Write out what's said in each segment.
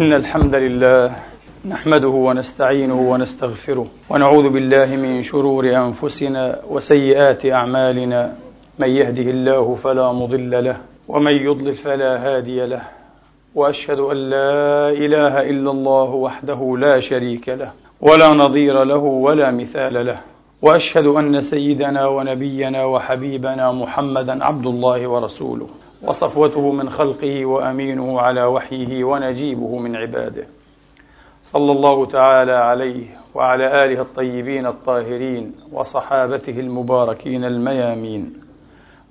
إن الحمد لله نحمده ونستعينه ونستغفره ونعوذ بالله من شرور أنفسنا وسيئات أعمالنا. من يهده الله فلا مضل له ومن يضلل فلا هادي له. وأشهد أن لا إله إلا الله وحده لا شريك له ولا نظير له ولا مثال له. وأشهد أن سيدنا ونبينا وحبيبنا محمدا عبد الله ورسوله. وصفوته من خلقه وأمينه على وحيه ونجيبه من عباده. صلى الله تعالى عليه وعلى آله الطيبين الطاهرين وصحابته المباركين الميامين.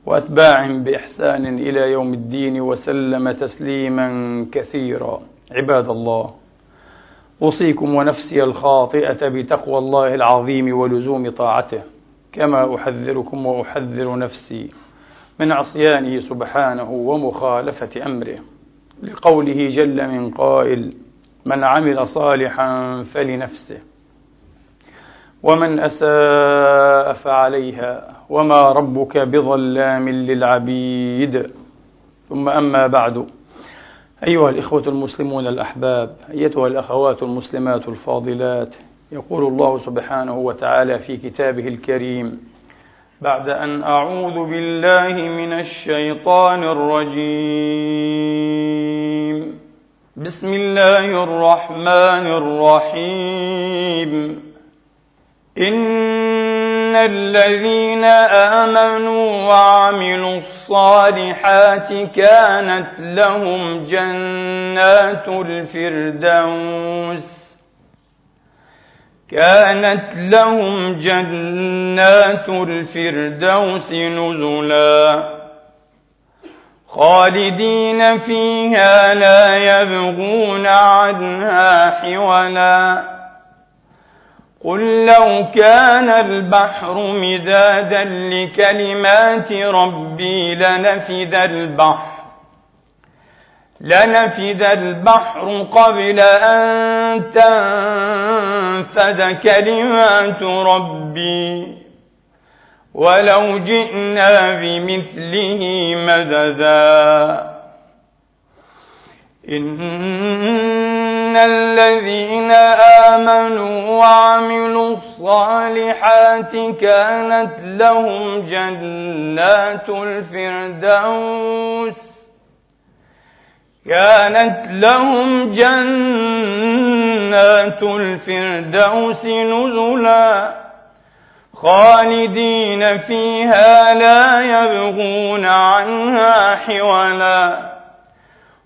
وأتباع بإحسان إلى يوم الدين وسلم تسليما كثيرا. عباد الله أوصيكم ونفسي الخاطئة بتقوى الله العظيم ولزوم طاعته. كما أحذركم وأحذر نفسي. من عصيانه سبحانه ومخالفة أمره لقوله جل من قائل من عمل صالحا فلنفسه ومن أساء فعليها وما ربك بظلام للعبيد. ثم أما بعد أيها الإخوة المسلمون الأحباب أيتها الأخوات المسلمات الفاضلات يقول الله سبحانه وتعالى في كتابه الكريم بعد أن أعوذ بالله من الشيطان الرجيم. بسم الله الرحمن الرحيم. إن الذين آمنوا وعملوا الصالحات كانت لهم جنات الفردوس كانت لهم جنات الفردوس نزلا خالدين فيها لا يبغون عنها حولا قل لو كان البحر مدادا لكلمات ربي لنفد البحر لنفد البحر قبل أن تنفد كلمات ربي. ولو جئنا بمثله مددا. إن الذين آمنوا وعملوا الصالحات كانت لهم جنات الفردوس كانت لهم جنات الفردوس نزلا خالدين فيها لا يبغون عنها حولا.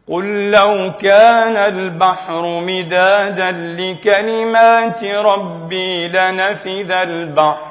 قل لو كان البحر مدادا لكلمات ربي لنفذ البحر.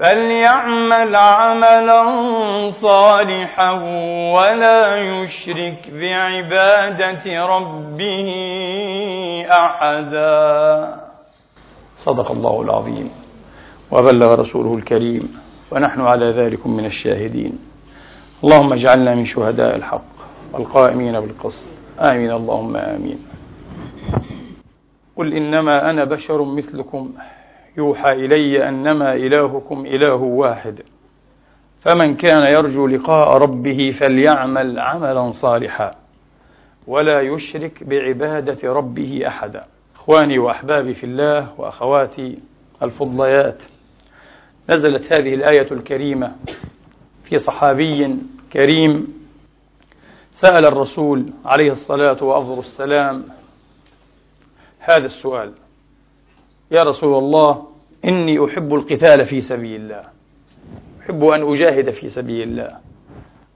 فليعمل عملا صالحا ولا يشرك بعبادة ربه أحدا. صدق الله العظيم. وبلغ رسوله الكريم. ونحن على ذلك من الشاهدين. اللهم اجعلنا من شهداء الحق والقائمين بالقسط. آمين اللهم آمين قل إنما أنا بشر مثلكم. يوحى إلي أنما إلهكم إله واحد. فمن كان يرجو لقاء ربه فليعمل عملا صالحا ولا يشرك بعبادة ربه أحدا. إخواني وأحبابي في الله وأخواتي الفضليات نزلت هذه الآية الكريمة في صحابي كريم. سأل الرسول عليه الصلاة وأفضل السلام هذا السؤال يا رسول الله إني أحب القتال في سبيل الله. أحب أن أجاهد في سبيل الله.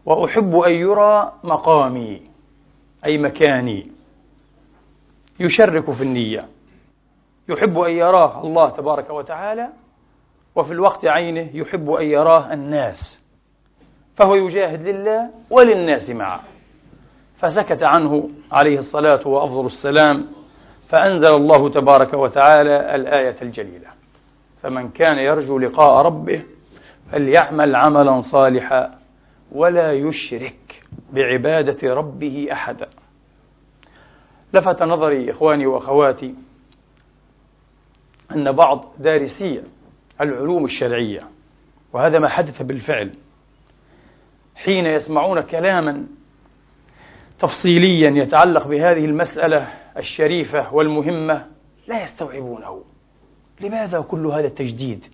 وأحب أن يرى مقامي أي مكاني. يشرك في النية. يحب أن يراه الله تبارك وتعالى وفي الوقت عينه يحب أن يراه الناس. فهو يجاهد لله وللناس معه. فسكت عنه عليه الصلاة وأفضل السلام فأنزل الله تبارك وتعالى الآية الجليلة. فمن كان يرجو لقاء ربه فليعمل عملا صالحا ولا يشرك بعبادة ربه أحدا. لفت نظري إخواني وأخواتي أن بعض دارسي العلوم الشرعية وهذا ما حدث بالفعل حين يسمعون كلاما تفصيليا يتعلق بهذه المسألة الشريفة والمهمة لا يستوعبونه لماذا كل هذا التجديد؟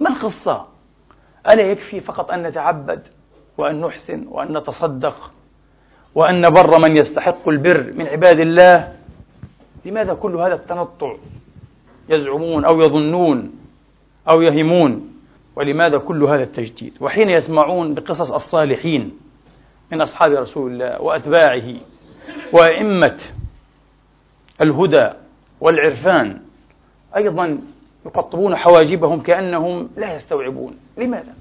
ما القصة؟ ألا يكفي فقط أن نتعبد وأن نحسن وأن نتصدق وأن نبر من يستحق البر من عباد الله لماذا كل هذا التنطع يزعمون أو يظنون أو يهمون ولماذا كل هذا التجديد وحين يسمعون بقصص الصالحين من أصحاب رسول الله وأتباعه وأئمة الهدى والعرفان أيضا يقطبون حواجبهم كأنهم لا يستوعبون لماذا؟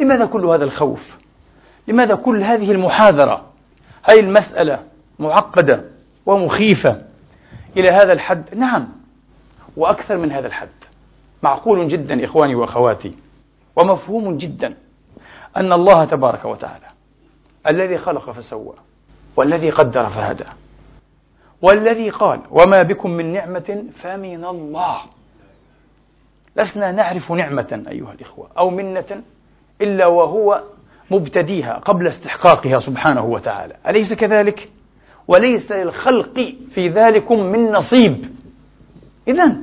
لماذا كل هذا الخوف؟ لماذا كل هذه المحاذرة؟ هذه المسألة معقدة ومخيفة إلى هذا الحد؟ نعم وأكثر من هذا الحد معقول جدا إخواني وأخواتي ومفهوم جدا أن الله تبارك وتعالى الذي خلق فسوى والذي قدر فهدى والذي قال وما بكم من نعمة فمن الله. لسنا نعرف نعمة أيها الإخوة أو منة إلا وهو مبتديها قبل استحقاقها سبحانه وتعالى. أليس كذلك؟ وليس للخلق في ذلكم من نصيب. إذا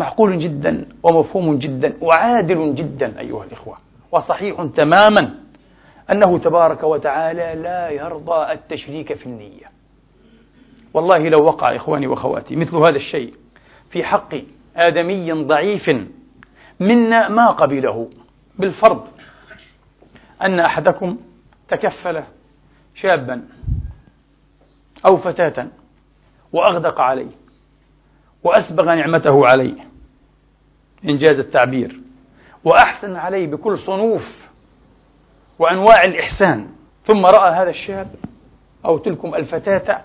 معقول جدا ومفهوم جدا وعادل جدا أيها الإخوة وصحيح تماما أنه تبارك وتعالى لا يرضى التشريك في النية. والله لو وقع إخواني وأخواتي مثل هذا الشيء في حق آدمي ضعيف منا ما قبله بالفرض أن أحدكم تكفل شابا أو فتاة وأغدق عليه وأسبغ نعمته عليه إنجاز التعبير وأحسن عليه بكل صنوف وأنواع الإحسان ثم رأى هذا الشاب أو تلكم الفتاة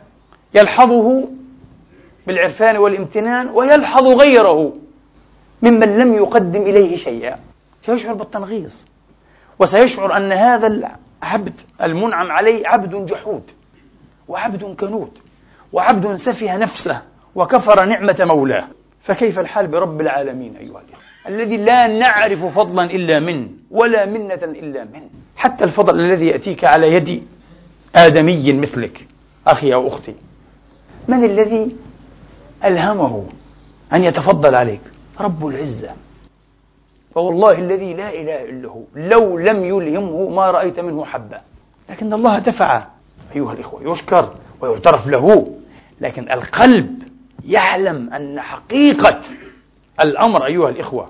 يلحظه بالعرفان والامتنان ويلحظ غيره ممن لم يقدم إليه شيئا. سيشعر بالتنغيص. وسيشعر أن هذا العبد المنعم عليه عبد جحود وعبد كنود وعبد سفه نفسه وكفر نعمة مولاه. فكيف الحال برب العالمين أيها الإخوة؟ الذي لا نعرف فضلا إلا منه ولا منة إلا منه حتى الفضل الذي يأتيك على يد آدمي مثلك أخي أو أختي. من الذي ألهمه أن يتفضل عليك؟ رب العزة. فوالله الذي لا إله إلا هو لو لم يلهمه ما رأيت منه حبة لكن الله دفع أيها الإخوة يشكر ويعترف له. لكن القلب يعلم أن حقيقة الأمر أيها الإخوة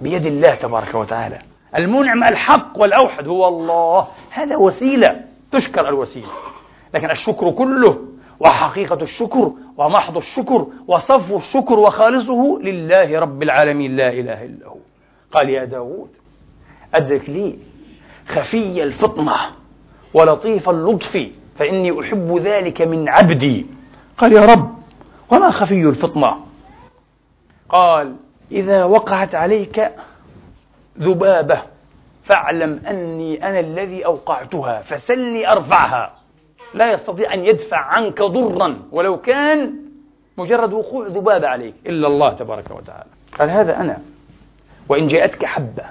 بيد الله تبارك وتعالى. المنعم الحق والأوحد هو الله. هذا وسيلة تشكر الوسيلة. لكن الشكر كله وحقيقة الشكر ومحض الشكر وصفو الشكر وخالصه لله رب العالمين لا إله إلا هو. قال يا داود أدرك لي خفي الفطنة ولطيف اللطف فإني أحب ذلك من عبدي. قال يا رب وما خفي الفطنة؟ قال إذا وقعت عليك ذبابة فاعلم أني أنا الذي أوقعتها فسلني أرفعها. لا يستطيع أن يدفع عنك ضرا ولو كان مجرد وقوع ذبابة عليك إلا الله تبارك وتعالى. قال هذا أنا. وإن جاءتك حبة.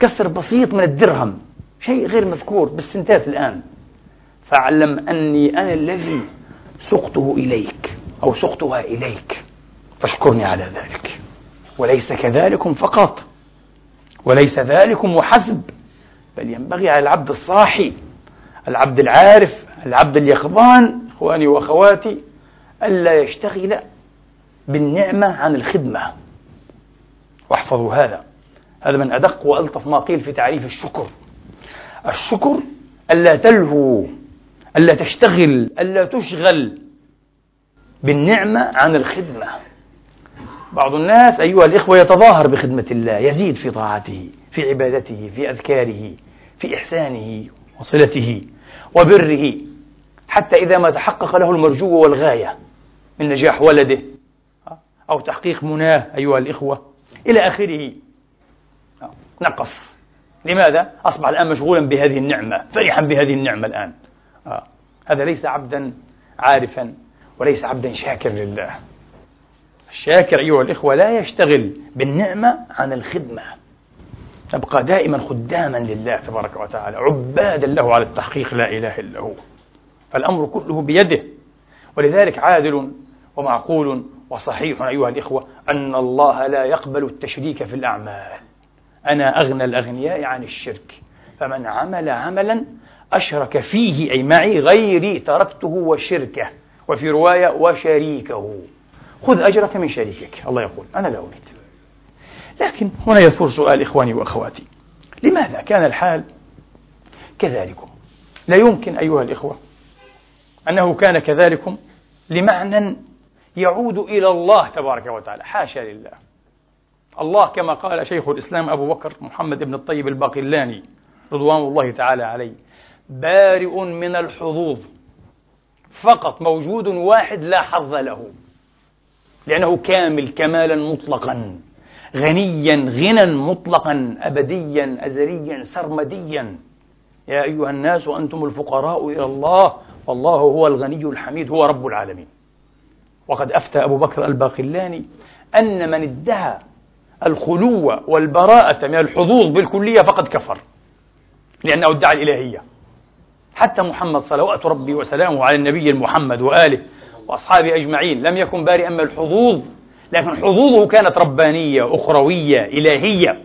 كسر بسيط من الدرهم. شيء غير مذكور بالسنتات الآن. فاعلم أني أنا الذي سقته إليك أو سقتها إليك. فاشكرني على ذلك. وليس كذلكم فقط. وليس ذلكم وحسب بل ينبغي على العبد الصاحي العبد العارف العبد اليقظان إخواني وأخواتي ألا يشتغل بالنعمة عن الخدمة. واحفظوا هذا. هذا من أدق وألطف ما قيل في تعريف الشكر. الشكر ألا تلهو ألا تشتغل ألا تشغل بالنعمة عن الخدمة. بعض الناس أيها الإخوة يتظاهر بخدمة الله يزيد في طاعته في عبادته في أذكاره في إحسانه. وصلته وبره حتى إذا ما تحقق له المرجو والغاية من نجاح ولده. أو تحقيق مناه أيها الإخوة. إلى آخره. نقص. لماذا؟ أصبح الآن مشغولا بهذه النعمة فرحا بهذه النعمة الآن. هذا ليس عبدا عارفا وليس عبدا شاكر لله. الشاكر أيها الإخوة لا يشتغل بالنعمة عن الخدمة. تبقى دائما خداما لله تبارك وتعالى عبادا له على التحقيق لا إله إلا هو. فالأمر كله بيده. ولذلك عادل ومعقول وصحيح أيها الإخوة أن الله لا يقبل التشريك في الأعمال. أنا أغنى الأغنياء عن الشرك. فمن عمل عملا أشرك فيه أي معي غيري تركته وشركه وفي رواية وشريكه. خذ أجرك من شريكك. الله يقول أنا لا أريد. لكن هنا يثور سؤال إخواني وأخواتي. لماذا كان الحال كذلكم؟ لا يمكن أيها الإخوة أنه كان كذلكم لمعنى يعود إلى الله تبارك وتعالى. حاشا لله. الله كما قال شيخ الإسلام أبو بكر محمد بن الطيب الباقلاني رضوان الله تعالى عليه بارئ من الحظوظ فقط موجود واحد لا حظ له لأنه كامل كمالا مطلقا. غنيا غنى مطلقا أبديا أزليا سرمديا. يا أيها الناس وأنتم الفقراء إلى الله والله هو الغني الحميد هو رب العالمين. وقد أفتى أبو بكر الباقلاني أن من ادعى الخلو والبراءة من الحظوظ بالكلية فقد كفر لأنه ادعى الإلهية. حتى محمد صلوات ربي وسلامه على النبي المحمد وآله وأصحابه أجمعين لم يكن بارئا من الحظوظ لكن حظوظه كانت ربانية أخروية إلهية.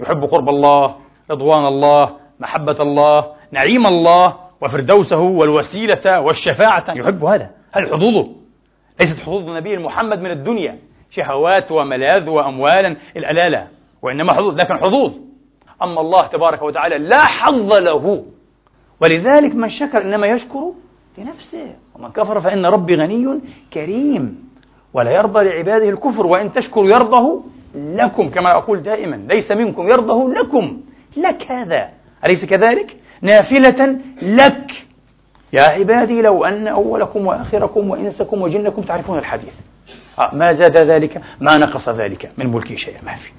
يحب قرب الله رضوان الله محبة الله نعيم الله وفردوسه والوسيلة والشفاعة. يحب هذا. هذه حظوظه. ليست حظوظ النبي محمد من الدنيا. شهوات وملاذ وأموالا لا لا وإنما حظوظ لكن حظوظ. أما الله تبارك وتعالى لا حظ له. ولذلك من شكر إنما يشكر لنفسه. ومن كفر فإن ربي غني كريم. ولا يرضى لعباده الكفر وإن تشكروا يرضه لكم كما أقول دائما ليس منكم يرضه لكم. لك هذا. أليس كذلك؟ نافلة لك. يا عبادي لو أن أولكم وآخركم وإنسكم وجنكم تعرفون الحديث. آه ما زاد ذلك؟ ما نقص ذلك من ملكي شيئا. ما في.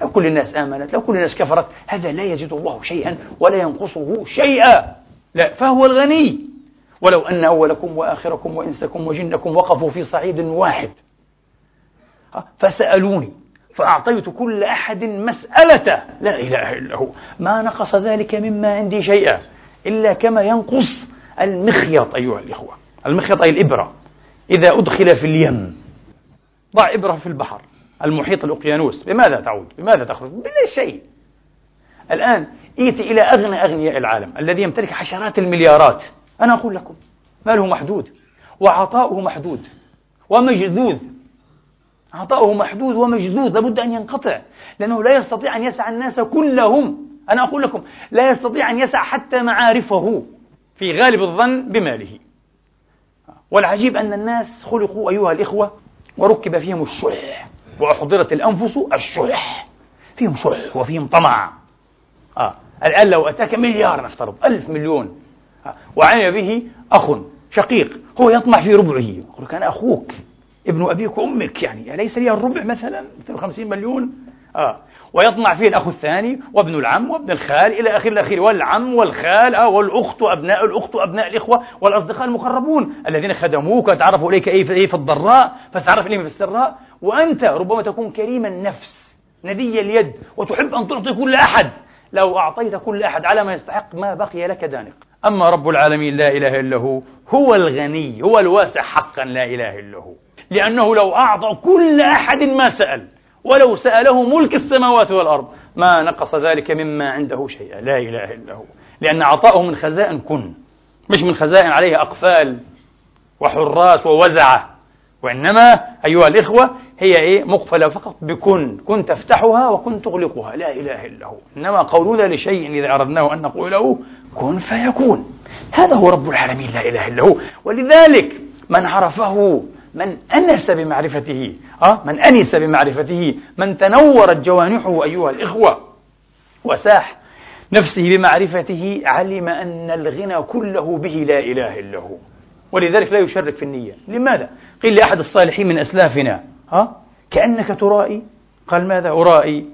لو كل الناس آمنت لو كل الناس كفرت هذا لا يزيد الله شيئا ولا ينقصه شيئا. لا فهو الغني. ولو أن أولكم وآخركم وإنسكم وجنكم وقفوا في صعيد واحد. فسألوني فأعطيت كل أحد مسألته لا إله إلا هو. ما نقص ذلك مما عندي شيئا إلا كما ينقص المخيط أيها الإخوة. المخيط أي الإبرة. إذا أدخل في اليم ضع إبرة في البحر المحيط الأقيانوس. بماذا تعود؟ بماذا تخرج؟ بلا شيء. الآن ائتي إلى أغنى أغنياء العالم الذي يمتلك عشرات المليارات. أنا أقول لكم ماله محدود وعطاؤه محدود ومجذوذ عطاؤه محدود ومجذوذ لابد أن ينقطع لأنه لا يستطيع أن يسع الناس كلهم أنا أقول لكم لا يستطيع أن يسع حتى معارفه في غالب الظن بماله والعجيب أن الناس خلقوا أيها الإخوة وركب فيهم الشح وأحضرت الأنفس الشح فيهم شح وفيهم طمع آه. الآن لو أتاك مليار نفترض ألف مليون. وعمل به أخ شقيق هو يطمع في ربعه. يقول أنا أخوك ابن أبيك وأمك يعني. أليس لي الربع مثلا؟ 250 مليون؟ آه. ويطمع فيه الأخ الثاني وابن العم وابن الخال إلى آخر الأخير. والعم والخال آه والأخت وأبناء الأخت وأبناء الإخوة والأصدقاء المقربون الذين خدموك وتعرفوا إليك أي في, في الضراء فتعرف إليهم في السراء. وأنت ربما تكون كريم النفس ندي اليد وتحب أن تعطي كل أحد. لو أعطيت كل أحد على ما يستحق ما بقي لك دانق. أما رب العالمين لا إله إلا هو هو الغني هو الواسع حقا لا إله إلا هو. لأنه لو أعطى كل أحد ما سأل ولو سأله ملك السماوات والأرض ما نقص ذلك مما عنده شيئا لا إله إلا هو. لأن عطاؤه من خزائن كن مش من خزائن عليها أقفال وحراس ووزعة. وإنما أيها الإخوة هي إيه؟ مقفلة فقط بكن كن تفتحها وكن تغلقها لا إله إلا هو. إنما قولنا لشيء إذا أردناه أن نقول له كن فيكون هذا هو رب العالمين لا إله إلا هو ولذلك من عرفه من أنس بمعرفته أه؟ من أنس بمعرفته من تنورت جوانحه أيها الإخوة وساح نفسه بمعرفته علم أن الغنى كله به لا إله إلا هو ولذلك لا يشرك في النية لماذا؟ قيل لأحد الصالحين من أسلافنا ها؟ كأنك ترائي قال ماذا أرائي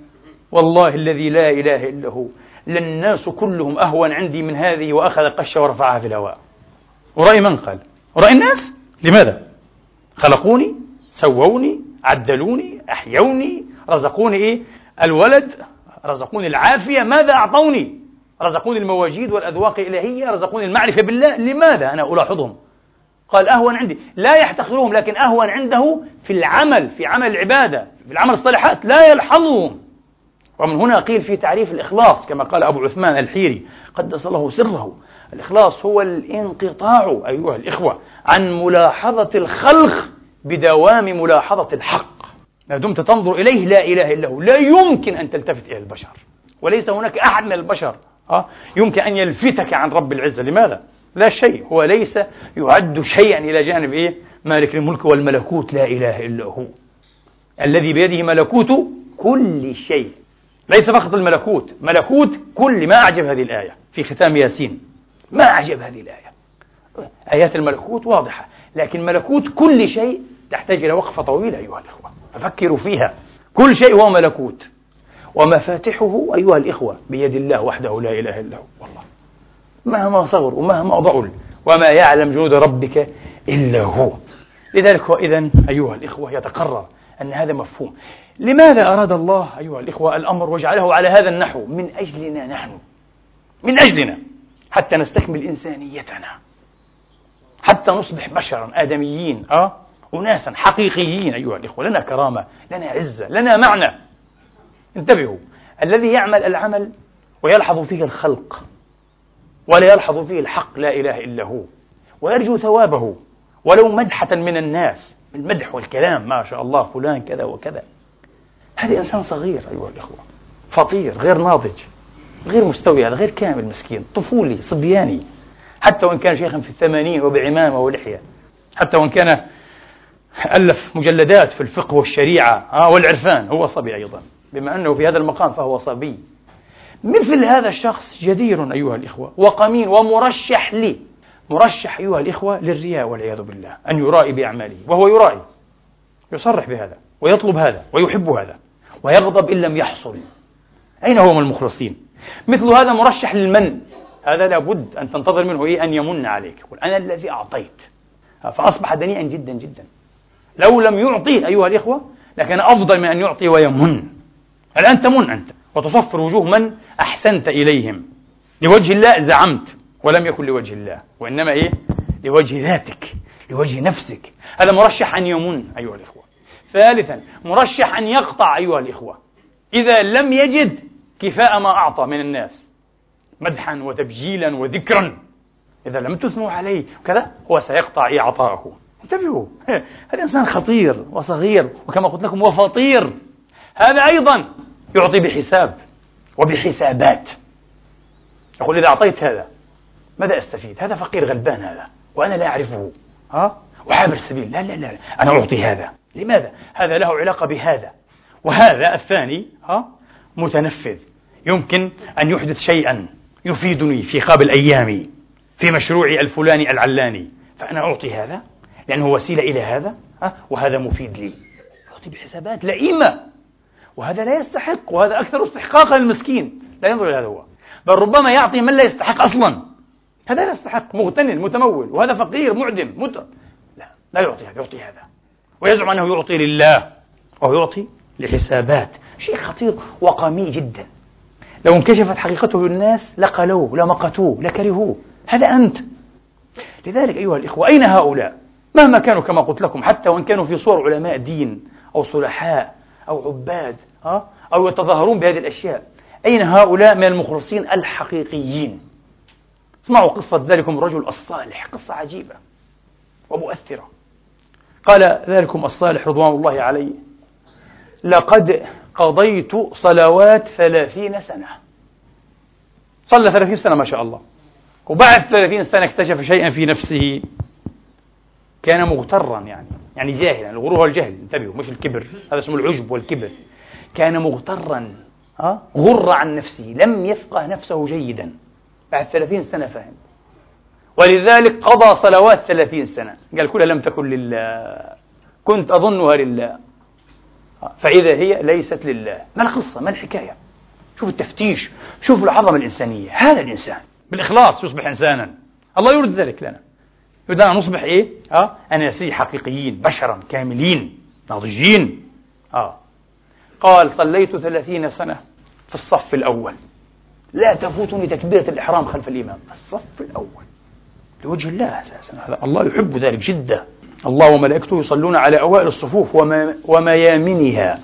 والله الذي لا إله إلا هو للناس كلهم أهون عندي من هذه وأخذ قشة ورفعها في الهواء. ورأي من قال؟ ورأي الناس. لماذا؟ خلقوني سووني عدلوني أحيوني رزقوني إيه؟ الولد رزقوني العافية ماذا أعطوني؟ رزقوني المواجيد والأذواق الإلهية رزقوني المعرفة بالله. لماذا أنا ألاحظهم؟ قال أهون عندي. لا يحتقرهم لكن أهون عنده في العمل في عمل العبادة في العمل الصالحات. لا يلحظهم. ومن هنا قيل في تعريف الإخلاص كما قال أبو عثمان الحيري قدس الله سره. الإخلاص هو الانقطاع أيها الإخوة عن ملاحظة الخلق بدوام ملاحظة الحق. ما دمت تنظر إليه لا إله إلا هو. لا يمكن أن تلتفت إلى البشر. وليس هناك أحد من البشر يمكن أن يلفتك عن رب العزة. لماذا؟ لا شيء. هو ليس يعد شيئا إلى جانب إيه؟ مالك الملك والملكوت. لا إله إلا هو. الذي بيده ملكوت كل شيء. ليس فقط الملكوت ملكوت كل ما أعجب هذه الآية في ختام ياسين. ما أعجب هذه الآية. آيات الملكوت واضحة لكن ملكوت كل شيء تحتاج إلى وقفة طويلة أيها الإخوة. ففكروا فيها. كل شيء هو ملكوت. ومفاتحه أيها الإخوة بيد الله وحده لا إله إلا هو. والله. مهما صغر ومهما ضعل وما يعلم جنود ربك إلا هو. لذلك إذا أيها الإخوة يتقرر أن هذا مفهوم. لماذا أراد الله أيها الإخوة الأمر وجعله على هذا النحو؟ من أجلنا نحن. من أجلنا. حتى نستكمل إنسانيتنا. حتى نصبح بشرا آدميين أه؟ أناسا حقيقيين أيها الإخوة. لنا كرامة لنا عزة لنا معنى. انتبهوا. الذي يعمل العمل ويلحظ فيه الخلق ولا يلحظ فيه الحق لا إله إلا هو. ويرجو ثوابه. ولو مدحة من الناس المدح والكلام. ما شاء الله فلان كذا وكذا. هذا إنسان صغير أيها الأخوة. فطير غير ناضج غير مستوي هذا غير كامل مسكين طفولي صبياني. حتى وإن كان شيخا في الثمانين وبعمامة ولحية. حتى وإن كان ألف مجلدات في الفقه والشريعة والعرفان هو صبي أيضا. بما أنه في هذا المقام فهو صبي. مثل هذا الشخص جدير أيها الإخوة وقمين ومرشح لي. مرشح أيها الإخوة للرياء والعياذ بالله أن يرائي بأعماله وهو يرائي يصرح بهذا ويطلب هذا ويحب هذا. ويغضب إن لم يحصل. أين هم المخلصين؟ مثل هذا مرشح للمن. هذا لابد أن تنتظر منه إيه؟ أن يمن عليك. يقول أنا الذي أعطيت. فأصبح دنيئا جدا جدا. لو لم يعطي أيها الإخوة لكان أفضل من أن يعطي ويمن. الآن تمن أنت؟ وتصفر وجوه من أحسنت إليهم. لوجه الله زعمت ولم يكن لوجه الله. وإنما إيه؟ لوجه ذاتك لوجه نفسك. هذا مرشح أن يمن أيها الإخوة. ثالثا مرشح أن يقطع أيها الإخوة. إذا لم يجد كفاء ما أعطى من الناس. مدحا وتبجيلا وذكرا. إذا لم تثنوا عليه كذا هو سيقطع إيه عطاءه انتبهوا. هذا إنسان خطير وصغير وكما قلت لكم وفطير هذا أيضا يعطي بحساب وبحسابات. يقول إذا أعطيت هذا ماذا أستفيد؟ هذا فقير غلبان هذا وأنا لا أعرفه. ها؟ وعابر السبيل. لا لا لا أنا أعطي هذا. لماذا؟ هذا له علاقة بهذا. وهذا الثاني ها متنفذ. يمكن أن يحدث شيئا يفيدني في قابل أيامي في مشروعي الفلاني العلاني. فأنا أعطي هذا لأنه وسيلة إلى هذا ها وهذا مفيد لي. أعطي بحسابات لئيمة وهذا لا يستحق وهذا أكثر استحقاقا للمسكين. لا ينظر إلى هذا هو. بل ربما يعطي من لا يستحق أصلا. هذا لا يستحق مغتن متمول. وهذا فقير معدم مت... لا لا يعطي هذا يعطي هذا. ويزعم أنه يعطي لله أو يعطي لحسابات. شيء خطير وقمي جدا. لو انكشفت حقيقته للناس لقلوه لمقتوه لكرهوه. هذا أنت. لذلك أيها الإخوة أين هؤلاء؟ مهما كانوا كما قلت لكم حتى وإن كانوا في صور علماء دين أو صلحاء أو عباد أو يتظاهرون بهذه الأشياء. أين هؤلاء من المخلصين الحقيقيين؟ اسمعوا قصة ذلكم الرجل الصالح قصة عجيبة ومؤثرة. قال ذلكم الصالح رضوان الله عليه. لقد قضيت صلوات ثلاثين سنة. صلى ثلاثين سنة ما شاء الله. وبعد ثلاثين سنة اكتشف شيئا في نفسه. كان مغترا يعني يعني جاهلا. الغرور هو الجهل. انتبهوا مش الكبر. هذا اسمه العجب والكبر. كان مغترا غر عن نفسه. لم يفقه نفسه جيدا. بعد ثلاثين سنة فهم. ولذلك قضى صلوات ثلاثين سنة. قال كلها لم تكن لله. كنت أظنها لله. فإذا هي ليست لله. ما القصة؟ ما الحكاية؟ شوف التفتيش. شوف العظمة الإنسانية. هذا الإنسان. بالإخلاص يصبح إنسانا. الله يريد ذلك لنا. يريد أن نصبح إيه؟ أه؟ أناسي حقيقيين بشرا كاملين ناضجين. آه. قال صليت ثلاثين سنة في الصف الأول. لا تفوتني تكبيرة الإحرام خلف الإمام. الصف الأول. لوجه الله أساسا. الله يحب ذلك جدا. الله وملائكته يصلون على أوائل الصفوف وما وميامنها.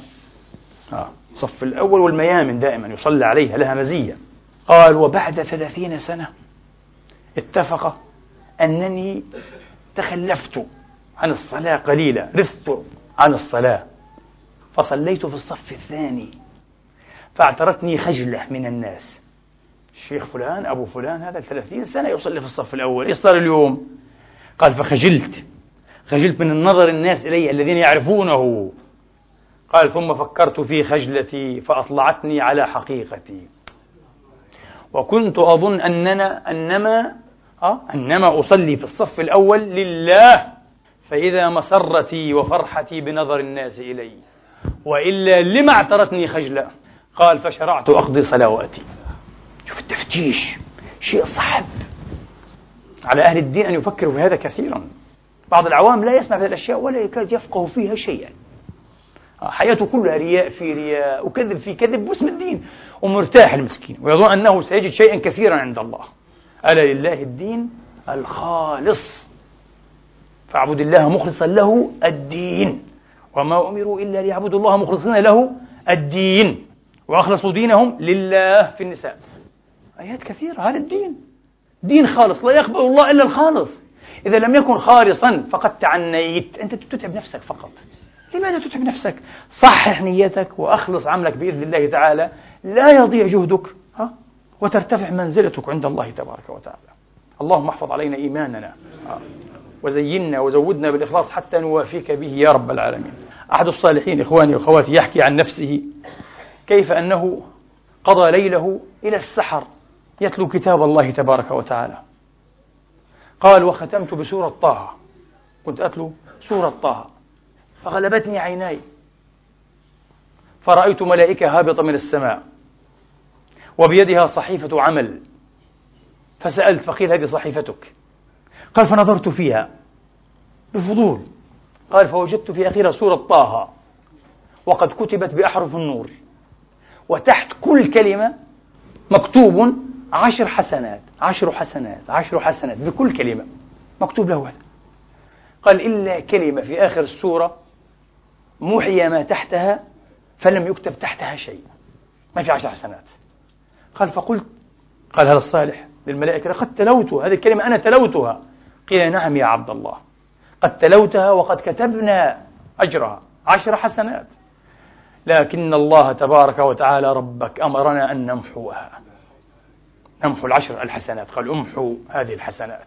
آه. الصف الأول والميامن دائما يصلى عليها لها مزية. قال وبعد ثلاثين سنة اتفق أنني تخلفت عن الصلاة قليلا رثت عن الصلاة. فصليت في الصف الثاني فاعترتني خجلة من الناس. الشيخ فلان أبو فلان هذا ثلاثين سنة يصلي في الصف الأول إيش صار اليوم. قال فخجلت. خجلت من النظر الناس إلي الذين يعرفونه. قال ثم فكرت في خجلتي فأطلعتني على حقيقتي. وكنت أظن أننا أنما أه أنما أصلي في الصف الأول لله. فإذا مسرتي وفرحتي بنظر الناس إلي وإلا لما اعترتني خجلة قال فشرعت أقضي صلواتي. شوف التفتيش شيء صعب. على أهل الدين أن يفكروا في هذا كثيرا. بعض العوام لا يسمع في الأشياء ولا يكاد يفقه فيها شيئا. حياته كلها رياء في رياء وكذب في كذب باسم الدين. ومرتاح المسكين ويظن أنه سيجد شيئا كثيرا عند الله. ألا لله الدين الخالص. فاعبد الله مخلصا له الدين. وما أمروا إلا ليعبدوا الله مخلصين له الدين. وأخلصوا دينهم لله في النساء. آيات كثيرة هذا الدين. دين خالص لا يقبل الله إلا الخالص. إذا لم يكن خالصا فقد تعنيت. أنت تتعب نفسك فقط. لماذا تتعب نفسك؟ صحح نيتك وأخلص عملك بإذن الله تعالى. لا يضيع جهدك ها؟ وترتفع منزلتك عند الله تبارك وتعالى. اللهم احفظ علينا إيماننا وزينا وزودنا بالإخلاص حتى نوافيك به يا رب العالمين. أحد الصالحين إخواني وأخواتي يحكي عن نفسه كيف أنه قضى ليله إلى السحر. يتلو كتاب الله تبارك وتعالى. قال وختمت بسورة طه. كنت أتلو سورة طه. فغلبتني عيناي. فرأيت ملائكة هابطة من السماء وبيدها صحيفة عمل. فسألت فقيل هذه صحيفتك؟ قال فنظرت فيها بفضول. قال فوجدت في أخيرا سورة طه وقد كتبت بأحرف النور وتحت كل كلمة مكتوب عشر حسنات عشر حسنات عشر حسنات بكل كلمة مكتوب له هذا. قال إلا كلمة في آخر السورة محي ما تحتها فلم يكتب تحتها شيء. ما في عشر حسنات. قال فقلت قال هذا الصالح للملائكة لقد تلوت هذه الكلمة أنا تلوتها. قيل نعم يا عبد الله قد تلوتها وقد كتبنا أجرها. عشر حسنات. لكن الله تبارك وتعالى ربك أمرنا أن نمحوها. نمحو العشر الحسنات. قال امحوا هذه الحسنات.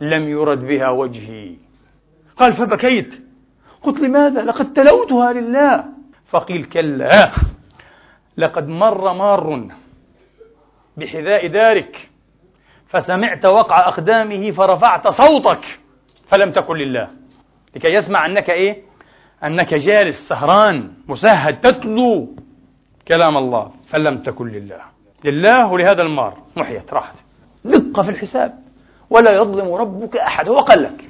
لم يرد بها وجهي. قال فبكيت. قلت لماذا؟ لقد تلوتها لله. فقيل كلا لقد مر مار بحذاء دارك فسمعت وقع أقدامه فرفعت صوتك فلم تكن لله. لكي يسمع أنك إيه؟ أنك جالس سهران مسهد تتلو كلام الله فلم تكن لله. لله ولهذا المار. محيت راحت. دقة في الحساب. ولا يظلم ربك أحد هو قال لك.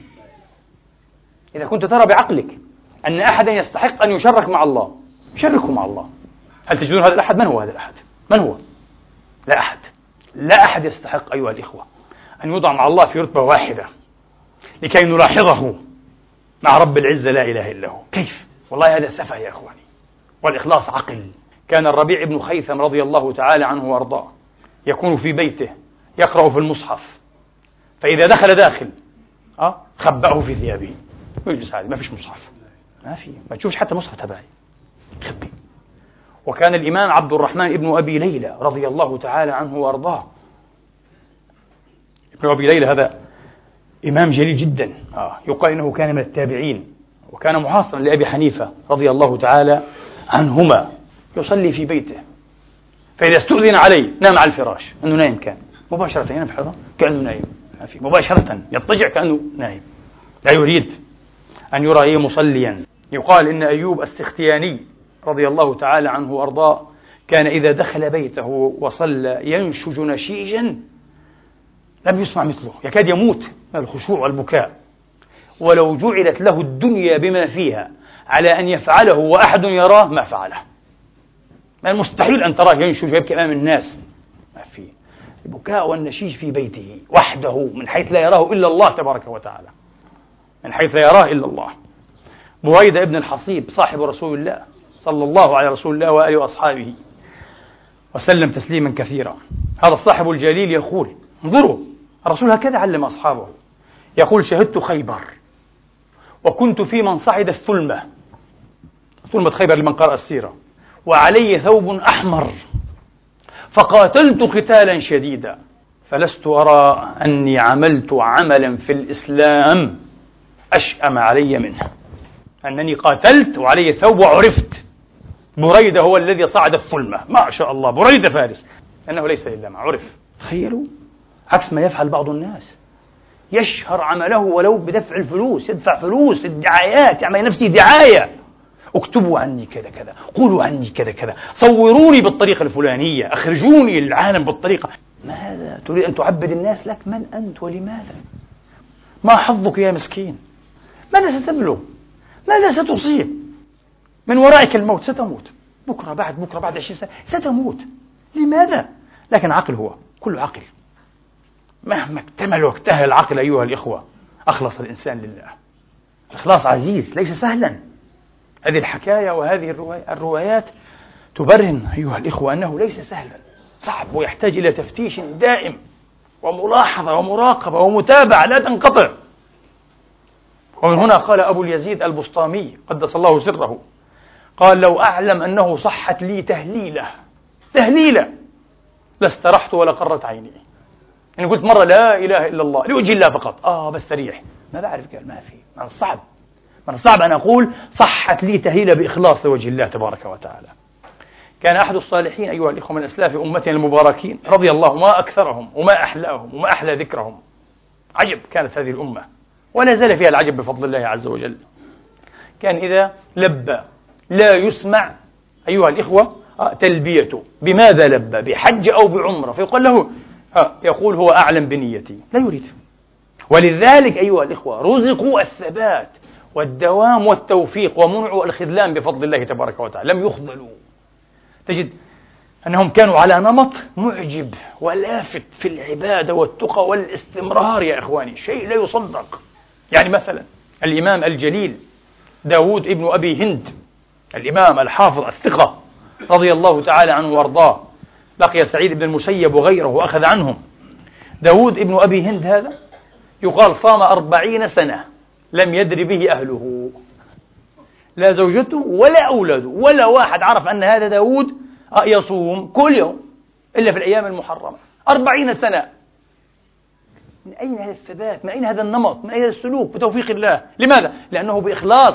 إذا كنت ترى بعقلك أن أحدا يستحق أن يشرك مع الله شركه مع الله. هل تجدون هذا الأحد؟ من هو هذا الأحد؟ من هو؟ لا أحد. لا أحد يستحق أيها الإخوة أن يوضع مع الله في رتبة واحدة لكي نلاحظه مع رب العزة لا إله إلا هو. كيف؟ والله هذا سفه يا إخواني. والإخلاص عقل. كان الربيع بن خيثم رضي الله تعالى عنه وأرضاه يكون في بيته يقرأ في المصحف. فإذا دخل داخل أه خبأه في ثيابه. يجلس هذه ما فيش مصحف. ما في ما تشوفش حتى مصحف تبعي. خبي وكان الإمام عبد الرحمن ابن أبي ليلى رضي الله تعالى عنه وأرضاه. ابن أبي ليلى هذا إمام جليل جدا. آه يقال إنه كان من التابعين. وكان محاصرا لأبي حنيفة رضي الله تعالى عنهما. يصلي في بيته. فإذا استؤذن عليه نام على الفراش أنه نايم كان. مباشرة ينام حرة كأنه نايم. مباشرة يضطجع كأنه نايم. لا يريد أن يرى إيه مصليا. يقال إن أيوب السختياني رضي الله تعالى عنه وأرضاه كان إذا دخل بيته وصلى ينشج نشيجا لم يسمع مثله. يكاد يموت من الخشوع والبكاء. ولو جعلت له الدنيا بما فيها على أن يفعله وأحد يراه ما فعله. من المستحيل أن تراه ينشج ويبكي أمام الناس. ما في. البكاء والنشيج في بيته وحده من حيث لا يراه إلا الله تبارك وتعالى. من حيث لا يراه إلا الله. بريدة ابن الحصيب صاحب رسول الله صلى الله على رسول الله وآله وأصحابه وسلم تسليما كثيرا. هذا الصاحب الجليل يقول انظروا الرسول هكذا علم أصحابه. يقول شهدت خيبر وكنت في من صعد الثلمة. ثلمة خيبر لمن قرأ السيرة. وعلي ثوب أحمر فقاتلت قتالا شديدا فلست أرى أني عملت عملا في الإسلام أشأم علي منه. أنني قاتلت وعلي ثوب وعرفت بريدة هو الذي صعد الثلمة. ما شاء الله بريدة فارس. أنه ليس إلا ما عرف. تخيلوا عكس ما يفعل بعض الناس. يشهر عمله ولو بدفع الفلوس يدفع فلوس الدعايات يعمل نفسه دعاية. اكتبوا عني كذا كذا قولوا عني كذا كذا صوروني بالطريقة الفلانية أخرجوني للعالم بالطريقة. ماذا تريد أن تعبد الناس لك؟ من أنت ولماذا؟ ما حظك يا مسكين؟ ماذا ستبلغ؟ ماذا ستصيب؟ من ورائك الموت ستموت. بكرة بعد بكرة بعد عشرين سنة ستموت. لماذا؟ لكن عقل هو كل عقل. مهما اكتمل واكتهل العقل أيها الإخوة أخلص الإنسان لله. الإخلاص عزيز ليس سهلا. هذه الحكاية وهذه الروايات تبرهن أيها الإخوة أنه ليس سهلا. صعب ويحتاج إلى تفتيش دائم وملاحظة ومراقبة ومتابعة لا تنقطع. ومن هنا قال أبو اليزيد البسطامي قدس الله سره. قال لو أعلم أنه صحت لي تهليلة تهليلة لاسترحت ولقرت عيني. يعني قلت مرة لا إله إلا الله لوجه الله فقط. آه بستريح ما بعرف قال ما في. الصعب من الصعب أن أقول صحت لي تهليلة بإخلاص لوجه الله تبارك وتعالى. كان أحد الصالحين أيها الإخوة من أسلاف أمتنا المباركين رضي الله ما أكثرهم وما أحلاهم وما أحلى ذكرهم. عجب كانت هذه الأمة ولا زال فيها العجب بفضل الله عز وجل. كان إذا لبى لا يسمع أيها الإخوة آه، تلبيته بماذا لبى بحج أو بعمرة؟ فيقول له آه، يقول هو أعلم بنيتي. لا يريد. ولذلك أيها الإخوة رزقوا الثبات. والدوام والتوفيق ومنعوا الخذلان بفضل الله تبارك وتعالى. لم يخذلوا. تجد أنهم كانوا على نمط معجب ولافت في العبادة والتقى والاستمرار يا إخواني. شيء لا يصدق. يعني مثلا الإمام الجليل داود ابن أبي هند الإمام الحافظ الثقة رضي الله تعالى عنه وأرضاه لقي سعيد بن المسيب وغيره وأخذ عنهم. داود ابن أبي هند هذا يقال صام أربعين سنة. لم يدر به أهله. لا زوجته ولا أولاده ولا واحد عرف أن هذا داود يصوم كل يوم إلا في الأيام المحرمة. أربعين سنة. من أين هذا الثبات؟ من أين هذا النمط؟ من أين هذا السلوك؟ بتوفيق الله. لماذا؟ لأنه بإخلاص.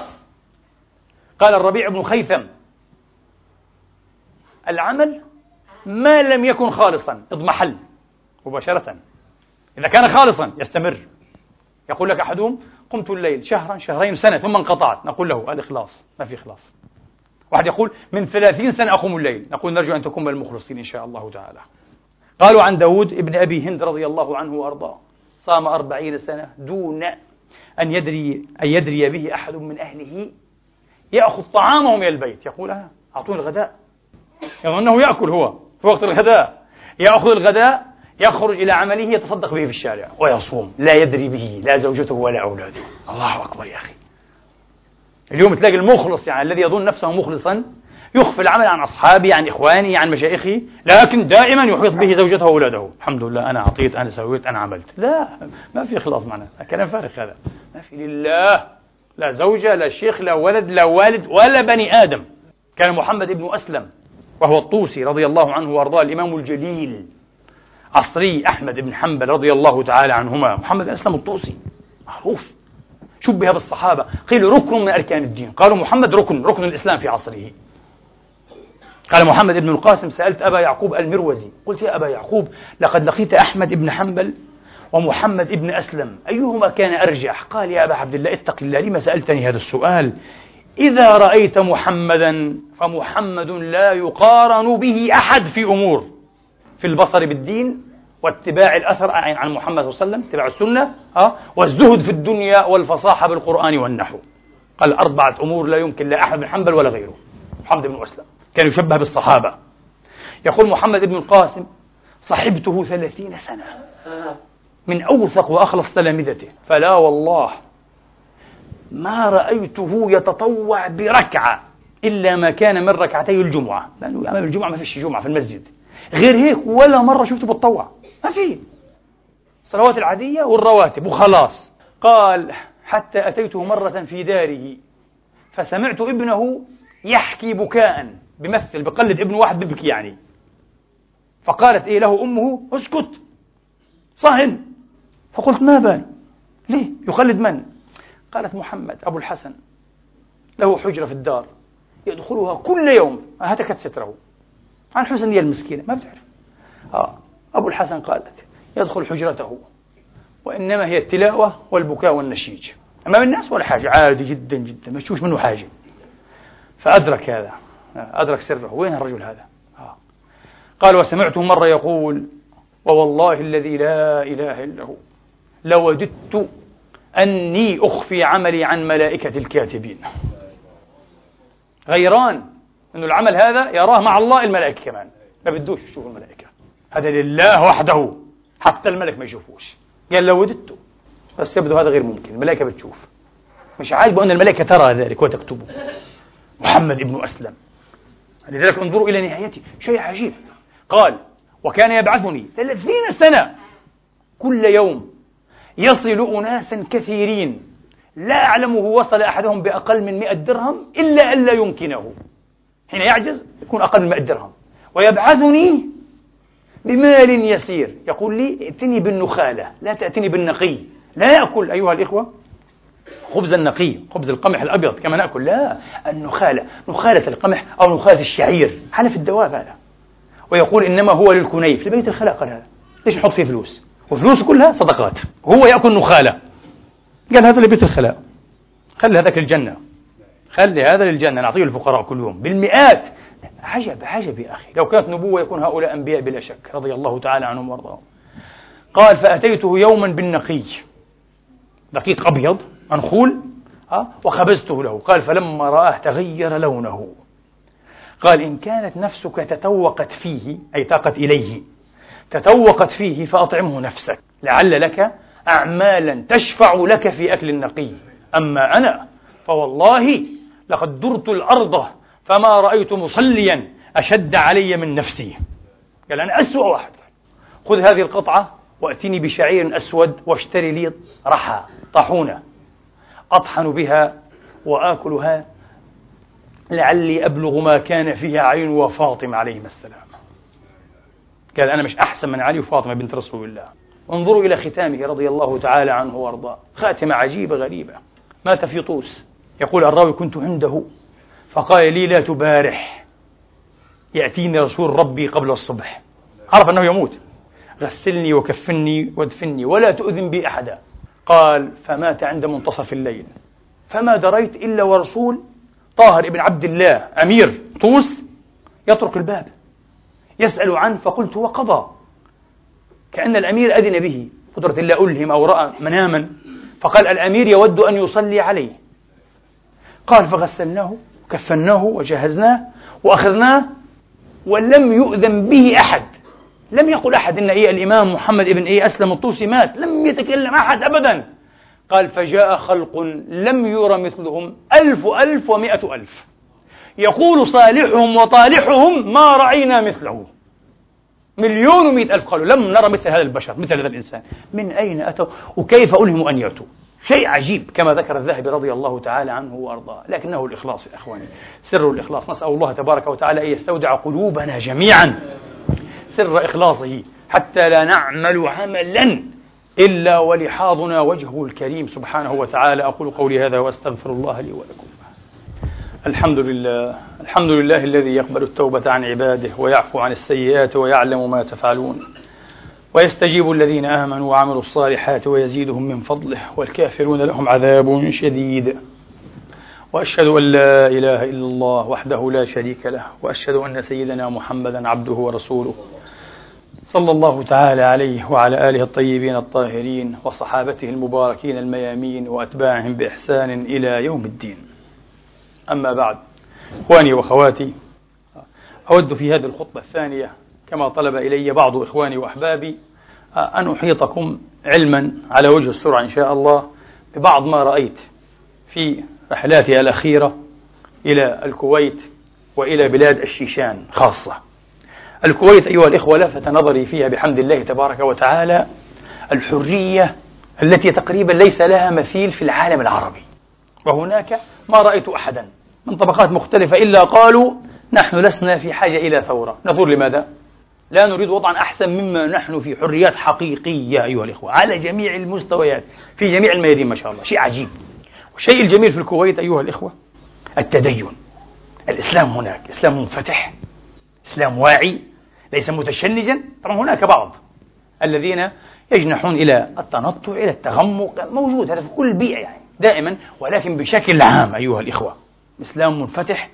قال الربيع بن خيثم العمل ما لم يكن خالصا اضمحل مباشرة. إذا كان خالصا يستمر. يقول لك أحدهم قمت الليل شهرا شهرين سنة ثم انقطعت. نقول له الإخلاص ما في إخلاص واحد يقول من ثلاثين سنة أقوم الليل. نقول نرجو أن تكون من المخلصين إن شاء الله تعالى. قالوا عن داود ابن أبي هند رضي الله عنه وأرضاه صام أربعين سنة دون أن يدري أن يدري به أحد من أهله يأخذ طعامه من البيت. يقول آه أعطوني الغداء. يظن أنه يأكل هو في وقت الغداء. يأخذ الغداء يخرج إلى عمله يتصدق به في الشارع. ويصوم. لا يدري به لا زوجته ولا أولاده. الله أكبر يا أخي. اليوم تلاقي المخلص يعني الذي يظن نفسه مخلصا يخفي العمل عن أصحابه عن إخوانه عن مشايخه لكن دائما يحيط به زوجته وأولاده. الحمد لله أنا أعطيت أنا سويت أنا عملت. لا ما في إخلاص معنا. كلام فارغ هذا. ما في لله لا زوجة لا شيخ لا ولد لا والد ولا بني آدم. كان محمد بن أسلم وهو الطوسي رضي الله عنه وأرضاه الإمام الجليل. عصري أحمد بن حنبل رضي الله تعالى عنهما. محمد بن أسلم الطوسي. معروف. شبه بالصحابة قيل ركن من أركان الدين. قالوا محمد ركن ركن الإسلام في عصره. قال محمد بن القاسم سألت أبا يعقوب المروزي. قلت يا أبا يعقوب لقد لقيت أحمد بن حنبل ومحمد بن أسلم. أيهما كان أرجح؟ قال يا أبا عبد الله اتق الله لما سألتني هذا السؤال؟ إذا رأيت محمدا فمحمد لا يقارن به أحد في أمور. في البصر بالدين واتباع الأثر عن محمد صلى الله عليه وسلم اتباع السنة ها والزهد في الدنيا والفصاحة بالقرآن والنحو. قال أربعة أمور لا يمكن لا أحد بن حنبل ولا غيره. محمد بن أسلم كان يشبه بالصحابة. يقول محمد بن القاسم صحبته ثلاثين سنة. من أوثق وأخلص تلامذته. فلا والله ما رأيته يتطوع بركعة إلا ما كان من ركعتي الجمعة. لأنه يعمل الجمعة ما فيش جمعة في المسجد. غير هيك ولا مرة شفته بتطوع ما في. الصلوات العادية والرواتب وخلاص. قال حتى أتيته مرة في داره فسمعت ابنه يحكي بكاء بمثل بقلد ابن واحد ببكي يعني. فقالت إيه له أمه اسكت. صهن فقلت ما بال؟ ليه؟ يقلد من؟ قالت محمد أبو الحسن. له حجرة في الدار يدخلها كل يوم. هتكت ستره. عن حسن هي المسكينة ما بتعرف. آه. أبو الحسن قالت يدخل حجرته وإنما هي التلاوة والبكاء والنشيج. أمام الناس ولا حاجة؟ عادي جدا جدا. ما تشوفش منه حاجة. فأدرك هذا. أدرك سره. وين الرجل هذا؟ آه. قال وسمعته مرة يقول ووالله الذي لا إله إلا هو لوددت أني أخفي عملي عن ملائكة الكاتبين. غيران. أنه العمل هذا يراه مع الله الملائكة كمان. ما بدوش يشوفوا الملائكة. هذا لله وحده. حتى الملك ما يشوفوش. قال لو وددت بس يبدو هذا غير ممكن. الملائكة بتشوف. مش عاجبه أن الملائكة ترى ذلك وتكتبه. محمد ابن أسلم. لذلك انظروا إلى نهايته. شيء عجيب. قال وكان يبعثني ثلاثين سنة. كل يوم يصل أناسا كثيرين. لا أعلمه وصل أحدهم بأقل من مئة درهم إلا أن لا يمكنه. حين يعجز يكون أقل من مئة درهم ويبعثني بمال يسير. يقول لي ائتني بالنخالة لا تأتني بالنقي. لا يأكل أيها الإخوة خبز النقي خبز القمح الأبيض كما نأكل. لا النخالة نخالة القمح أو نخالة الشعير. حلف الدواب هذا. ويقول إنما هو للكنيف. لبيت الخلاء قال هذا. ليش نحط فيه فلوس؟ وفلوس كلها صدقات. وهو يأكل نخالة. قال هذا لبيت الخلاء. خلي هذاك الجنة خلي هذا للجنة نعطيه الفقراء كل يوم بالمئات. عجب عجب يا أخي. لو كانت نبوة يكون هؤلاء أنبياء بلا شك رضي الله تعالى عنهم وأرضاهم. قال فأتيته يوما بالنقي. دقيق أبيض منخول أه؟ وخبزته له. قال فلما رآه تغير لونه. قال إن كانت نفسك تتوقت فيه أي تاقت إليه تتوقت فيه فأطعمه نفسك لعل لك أعمالا تشفع لك في أكل النقي. أما أنا فوالله لقد درت الأرض فما رأيت مصليا أشد علي من نفسي. قال أنا أسوأ واحد. خذ هذه القطعة وأتني بشعير أسود واشتري لي رحى طاحونة. أطحن بها وآكلها لعلي أبلغ ما كان فيها عين وفاطمة عليهما السلام. قال أنا مش أحسن من علي وفاطمة بنت رسول الله. انظروا إلى ختامه رضي الله تعالى عنه وأرضاه. خاتمة عجيبة غريبة. مات في طوس. يقول الراوي كنت عنده. فقال لي لا تبارح. يأتيني رسول ربي قبل الصبح. عرف أنه يموت. غسلني وكفني وادفني ولا تؤذن بي أحدا. قال فمات عند منتصف الليل. فما دريت إلا ورسول طاهر ابن عبد الله أمير طوس يطرق الباب. يسأل عنه فقلت وقضى. كأن الأمير أذن به. قدرة الله ألهم أو رأى مناما. فقال الأمير يود أن يصلي عليه. قال فغسلناه وكفناه وجهزناه وأخذناه ولم يؤذن به أحد. لم يقل أحد إن إيه الإمام محمد بن إيه أسلم الطوسي مات. لم يتكلم أحد أبدا. قال فجاء خلق لم ير مثلهم ألف ألف ومائة ألف. يقول صالحهم وطالحهم ما رأينا مثله. مليون ومئة ألف. قالوا لم نرى مثل هذا البشر مثل هذا الإنسان. من أين أتوا؟ وكيف ألهموا أن يأتوا؟ شيء عجيب كما ذكر الذهبي رضي الله تعالى عنه وأرضاه. لكنه الإخلاص يا إخواني سر الإخلاص. نسأل الله تبارك وتعالى أن يستودع قلوبنا جميعا. سر إخلاصه حتى لا نعمل عملا إلا ولحاظنا وجهه الكريم سبحانه وتعالى. أقول قولي هذا وأستغفر الله لي ولكم. الحمد لله الحمد لله الذي يقبل التوبة عن عباده ويعفو عن السيئات ويعلم ما تفعلون. ويستجيب الذين آمنوا وعملوا الصالحات ويزيدهم من فضله والكافرون لهم عذاب شديد. وأشهد أن لا إله إلا الله وحده لا شريك له وأشهد أن سيدنا محمدا عبده ورسوله. صلى الله تعالى عليه وعلى آله الطيبين الطاهرين وصحابته المباركين الميامين وأتباعهم بإحسان إلى يوم الدين. أما بعد إخواني وأخواتي أود في هذه الخطبة الثانية كما طلب إلي بعض إخواني وأحبابي أن أحيطكم علما على وجه السرعة إن شاء الله ببعض ما رأيت في رحلاتي الأخيرة إلى الكويت وإلى بلاد الشيشان خاصة. الكويت أيها الإخوة لفت نظري فيها بحمد الله تبارك وتعالى الحرية التي تقريبا ليس لها مثيل في العالم العربي. وهناك ما رأيت أحدا من طبقات مختلفة إلا قالوا نحن لسنا في حاجة إلى ثورة. نثور لماذا؟ لا نريد وضعا أحسن مما نحن في حريات حقيقية أيها الإخوة على جميع المستويات في جميع الميادين ما شاء الله شيء عجيب. والشيء الجميل في الكويت أيها الإخوة التدين. الإسلام هناك إسلام منفتح إسلام واعي ليس متشنجا طبعا هناك بعض الذين يجنحون إلى التنطع إلى التغمق موجود هذا في كل بيئة يعني دائما ولكن بشكل عام أيها الإخوة إسلام منفتح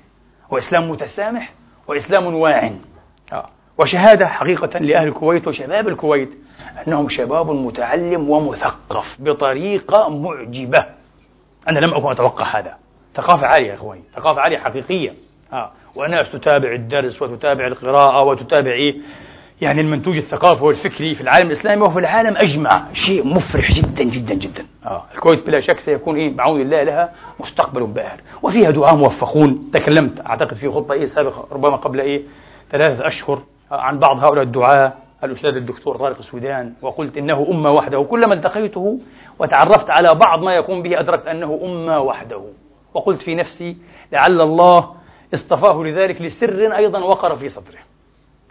وإسلام متسامح وإسلام واع. آه. وشهادة حقيقة لأهل الكويت وشباب الكويت أنهم شباب متعلم ومثقف بطريقة معجبة. أنا لم أكن أتوقع هذا. ثقافة عالية يا إخواني. ثقافة عالية حقيقية. آه. وناس تتابع الدرس وتتابع القراءة وتتابع إيه؟ يعني المنتوج الثقافي والفكري في العالم الإسلامي وفي العالم أجمع. شيء مفرح جدا جدا جدا. آه. الكويت بلا شك سيكون إيه؟ بعون الله لها مستقبل باهر. وفيها دعاة موفقون. تكلمت أعتقد في خطبة إيه؟ سابقة ربما قبل إيه؟ ثلاثة أشهر. عن بعض هؤلاء الدعاة الأستاذ الدكتور طارق السودان وقلت إنه أمة وحده. وكلما التقيته وتعرفت على بعض ما يقوم به أدركت أنه أمة وحده. وقلت في نفسي لعل الله اصطفاه لذلك لسر أيضا وقر في صدره.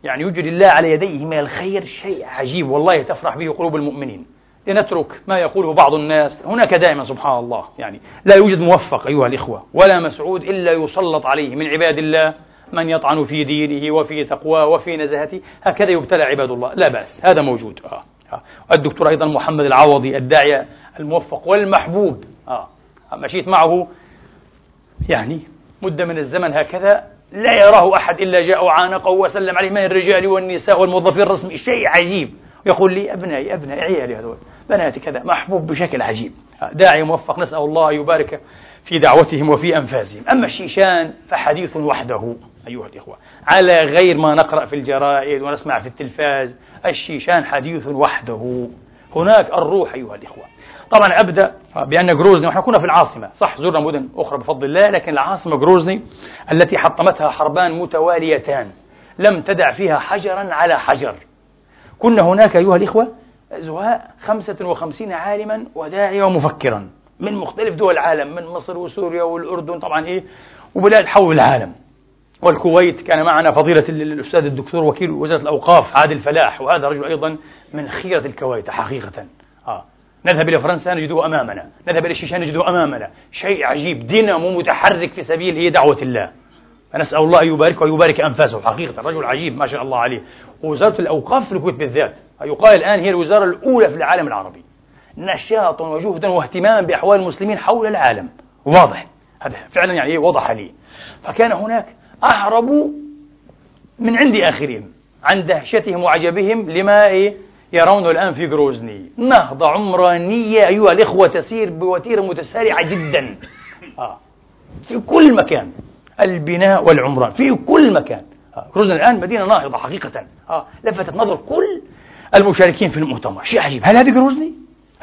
يعني يجري الله على يديه من الخير شيء عجيب والله تفرح به قلوب المؤمنين. لنترك ما يقوله بعض الناس. هناك دائما سبحان الله. يعني لا يوجد موفق أيها الإخوة ولا مسعود إلا يسلط عليه من عباد الله. من يطعن في دينه وفي تقواه وفي نزهته هكذا يبتلى عباد الله. لا بأس هذا موجود. آه. آه. الدكتور أيضا محمد العوضي الداعية الموفق والمحبوب. آه. مشيت معه يعني مدة من الزمن هكذا لا يراه أحد إلا جاء وعانقه وسلم عليه من الرجال والنساء والموظفين الرسمي. شيء عجيب. يقول لي أبنائي أبنائي عيالي هذول بناتي كذا. محبوب بشكل عجيب. داعي موفق نسأل الله يبارك في دعوتهم وفي أنفاسهم. أما الشيشان فحديث وحده. أيها الإخوة. على غير ما نقرأ في الجرائد ونسمع في التلفاز الشيشان حديث وحده. هناك الروح أيها الإخوة. طبعا أبدأ بأن جروزني ونحن كنا في العاصمة. صح زرنا مدن أخرى بفضل الله لكن العاصمة جروزني التي حطمتها حربان متواليتان. لم تدع فيها حجرا على حجر. كنا هناك أيها الإخوة زهاء خمسة وخمسين عالما وداعيا ومفكرا من مختلف دول العالم من مصر وسوريا والأردن طبعا إيه وبلاد حول العالم. والكويت كان معنا فضيلة الأستاذ الدكتور وكيل وزارة الأوقاف عادل فلاح وهذا رجل أيضا من خيرة الكويت حقيقة. آه. نذهب إلى فرنسا نجده أمامنا. نذهب إلى الشيشان نجده أمامنا. شيء عجيب دينامو متحرك في سبيل هي دعوة الله. فنسأل الله أن يبارك ويبارك أنفاسه. حقيقة رجل عجيب ما شاء الله عليه. ووزارة الأوقاف في الكويت بالذات يقال الآن هي الوزارة الأولى في العالم العربي. نشاط وجهدا واهتماما بأحوال المسلمين حول العالم. واضح. هذا فعلا يعني وضح لي. فكان هناك أهربوا من عند آخرهم عن دهشتهم وعجبهم لما إيه؟ يرونه الآن في جروزني نهضة عمرانية أيها الإخوة تسير بوتيرة متسارعة جدا. آه. في كل مكان. البناء والعمران في كل مكان. آه. الآن مدينة ناهضة حقيقة. آه. لفتت نظر كل المشاركين في المؤتمر. شيء عجيب. هل هذه جروزني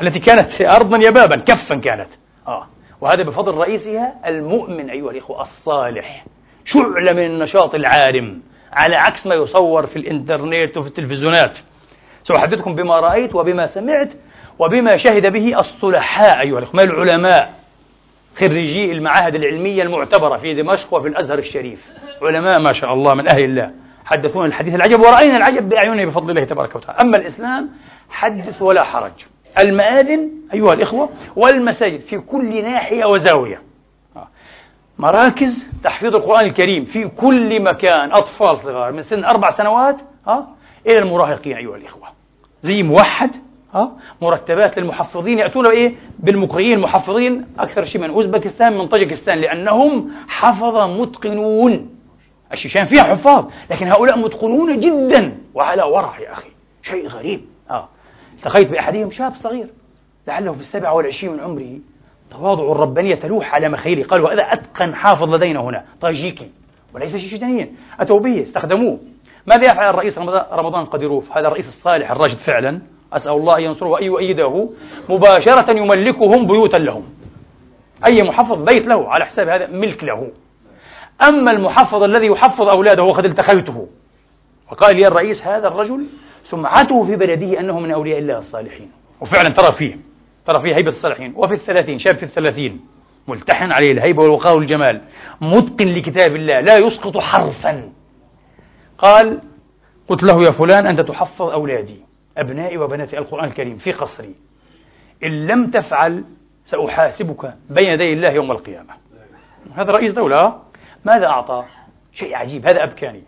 التي كانت أرضا يبابا كفا كانت. آه. وهذا بفضل رئيسها المؤمن أيها الإخوة الصالح. شعلة من النشاط العارم على عكس ما يصور في الإنترنت وفي التلفزيونات. سأحدثكم بما رأيت وبما سمعت وبما شهد به الصلحاء أيها الأخوة العلماء خريجي المعاهد العلمية المعتبرة في دمشق وفي الأزهر الشريف. علماء ما شاء الله من أهل الله. حدثونا الحديث العجب ورأينا العجب بأعيننا بفضل الله تبارك وتعالى. أما الإسلام حدث ولا حرج. المآذن أيها الإخوة والمساجد في كل ناحية وزاوية. مراكز تحفيظ القرآن الكريم في كل مكان أطفال صغار من سن أربع سنوات ها إلى المراهقين أيها الإخوة. زي موحد ها مرتبات للمحفظين يأتون بإيه؟ بالمقرئين المحفظين أكثر شيء من أوزبكستان من طاجكستان لأنهم حفظ متقنون. الشيشان فيها حفاظ لكن هؤلاء متقنون جدا. وعلى ورع يا أخي شيء غريب. آه. التقيت بأحدهم شاب صغير لعله في السابع والعشرين من عمره تواضع الربانية تلوح على مخيله قالوا هذا أتقن حافظ لدينا هنا طاجيكي وليس شيشانيا أتوا به استخدموه. ماذا يفعل الرئيس رمضان قديروف؟ هذا الرئيس الصالح الراشد فعلا. أسأل الله أن ينصره وأن يؤيده. مباشرة يملكهم بيوتا لهم. أي محفظ بيت له؟ على حساب هذا ملك له. أما المحفظ الذي يحفظ أولاده وقد التقيته. وقال لي الرئيس هذا الرجل سمعته في بلده أنه من أولياء الله الصالحين. وفعلا ترى فيه. ترى فيه هيبة الصالحين. وفي الثلاثين شاب في الثلاثين. ملتحن عليه الهيبة والوقار والجمال. متقن لكتاب الله. لا يسقط حرفا. قال قلت له يا فلان أنت تحفظ أولادي أبنائي وبناتي. القرآن الكريم في قصري. إن لم تفعل سأحاسبك بين يدي الله يوم القيامة. هذا رئيس دولة. ماذا أعطى؟ شيء عجيب. هذا أبكاني.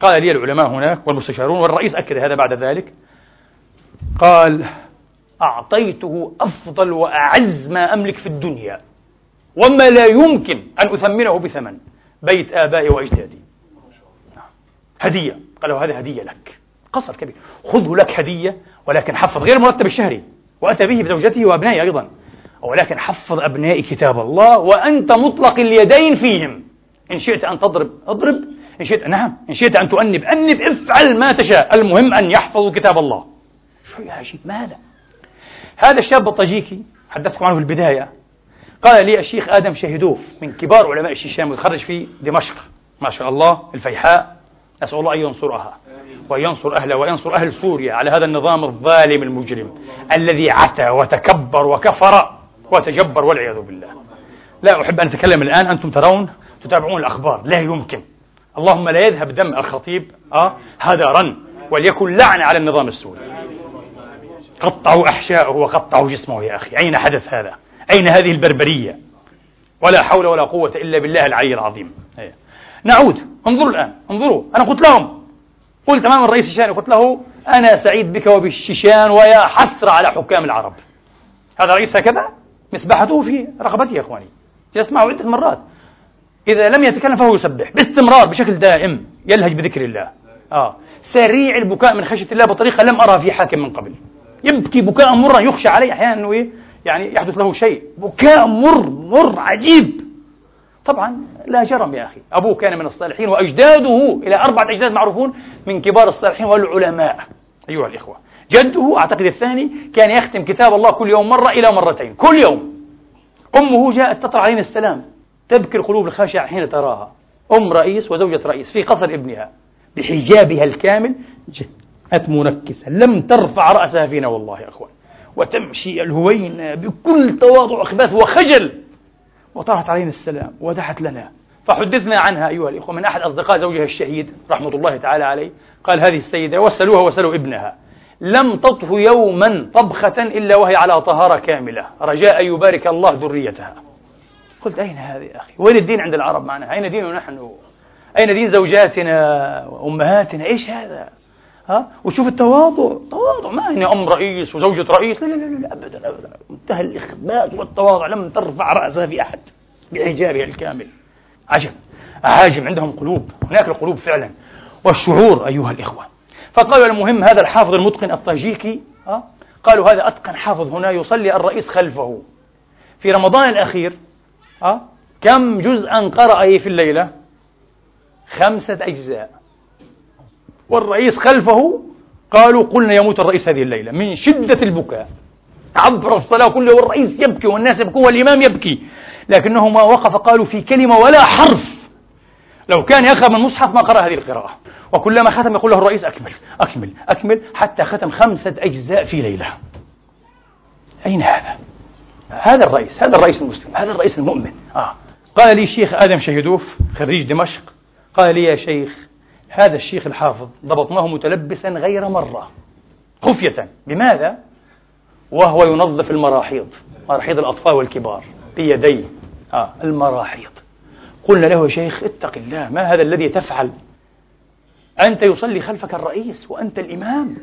قال لي العلماء هناك والمستشارون والرئيس أكد هذا بعد ذلك. قال أعطيته أفضل وأعز ما أملك في الدنيا وما لا يمكن أن أثمنه بثمن بيت آبائي وأجدادي. هدية. قال له هدية لك. قصر كبير. خذه لك هدية ولكن حفظ. غير المرتب الشهري. وأتى به بزوجته وأبنائه أيضا. ولكن حفظ أبنائي كتاب الله وأنت مطلق اليدين فيهم. إن شئت أن تضرب اضرب. إن شئت نعم. إن شئت أن تؤنب أنب افعل ما تشاء. المهم أن يحفظوا كتاب الله. شو يا عجيب ما هذا الشاب الطاجيكي حدثتكم عنه في البداية قال لي الشيخ آدم شهدوف من كبار علماء الشيشان متخرج في دمشق. ما شاء الله الفيحاء. أسأل الله أن ينصرها وينصر أهلها وينصر أهل سوريا على هذا النظام الظالم المجرم الذي عتى وتكبر وكفر وتجبر والعياذ بالله. لا أحب أن أتكلم الآن أنتم ترون تتابعون الأخبار لا يمكن. اللهم لا يذهب دم الخطيب أه هدرا وليكن لعنة على النظام السوري. قطعوا أحشاءه وقطعوا جسمه يا أخي. أين حدث هذا؟ أين هذه البربرية؟ ولا حول ولا قوة إلا بالله العلي العظيم. أيه. نعود. انظروا الآن. انظروا. أنا قلت لهم. قلت أمام الرئيس الشيشاني قلت له أنا سعيد بك وبالشيشان ويا حسرة على حكام العرب. هذا رئيس هكذا؟ مسبحته في رقبتي يا إخواني. يسمعه عدة مرات. إذا لم يتكلم فهو يسبح. باستمرار بشكل دائم. يلهج بذكر الله. آه. سريع البكاء من خشية الله بطريقة لم أرى في حاكم من قبل. يبكي بكاء مرا يخشى عليه أحيانا أنه إيه يعني يحدث له شيء. بكاء مر مر عجيب. طبعا لا جرم يا أخي. أبوه كان من الصالحين وأجداده إلى أربعة أجداد معروفون من كبار الصالحين والعلماء. أيها الإخوة جده أعتقد الثاني كان يختم كتاب الله كل يوم مرة إلى مرتين. كل يوم. أمه جاءت تطرح علينا السلام. تبكي القلوب الخاشعة حين تراها. أم رئيس وزوجة رئيس في قصر ابنها. بحجابها الكامل. منكسة. لم ترفع رأسها فينا والله يا أخوان. وتمشي الهوين بكل تواضع وخباث وخجل. وطرحت علينا السلام ودعت لنا. فحدثنا عنها أيها الإخوة من أحد أصدقاء زوجها الشهيد رحمة الله تعالى عليه. قال هذه السيدة وسلوها وسلوا ابنها. لم تطهو يوما طبخة إلا وهي على طهارة كاملة. رجاء يبارك الله ذريتها. قلت أين هذه يا أخي؟ وين الدين عند العرب معنا أين ديننا نحن؟ أين دين زوجاتنا وأمهاتنا؟ إيش هذا؟ ها؟ وشوف التواضع. تواضع ما هي أم رئيس وزوجة رئيس. لا لا لا, لا أبدا أبدا. منتهى الإخبات والتواضع. لم ترفع رأسها في أحد بحجابها الكامل. عجب. عاجم عندهم قلوب. هناك القلوب فعلا. والشعور أيها الإخوة. فقالوا المهم هذا الحافظ المتقن الطاجيكي ها؟ قالوا هذا أتقن حافظ هنا يصلي الرئيس خلفه. في رمضان الأخير ها؟ كم جزءا قرأ في الليلة؟ خمسة أجزاء. والرئيس خلفه قالوا قلنا يموت الرئيس هذه الليلة من شدة البكاء. عبر الصلاة كله والرئيس يبكي والناس يبكون والإمام يبكي. لكنه ما وقف قالوا في كلمة ولا حرف. لو كان يقرأ من المصحف ما قرأ هذه القراءة. وكلما ختم يقول له الرئيس أكمل أكمل أكمل حتى ختم خمسة أجزاء في ليلة. أين هذا؟ هذا الرئيس هذا الرئيس المسلم هذا الرئيس المؤمن. آه. قال لي الشيخ آدم شهدوف خريج دمشق. قال لي يا شيخ هذا الشيخ الحافظ ضبطناه متلبسا غير مرة. خفية. لماذا؟ وهو ينظف المراحيض مراحيض الأطفال والكبار بيديه. آه المراحيض. قلنا له يا شيخ اتق الله ما هذا الذي تفعل؟ أنت يصلي خلفك الرئيس وأنت الإمام.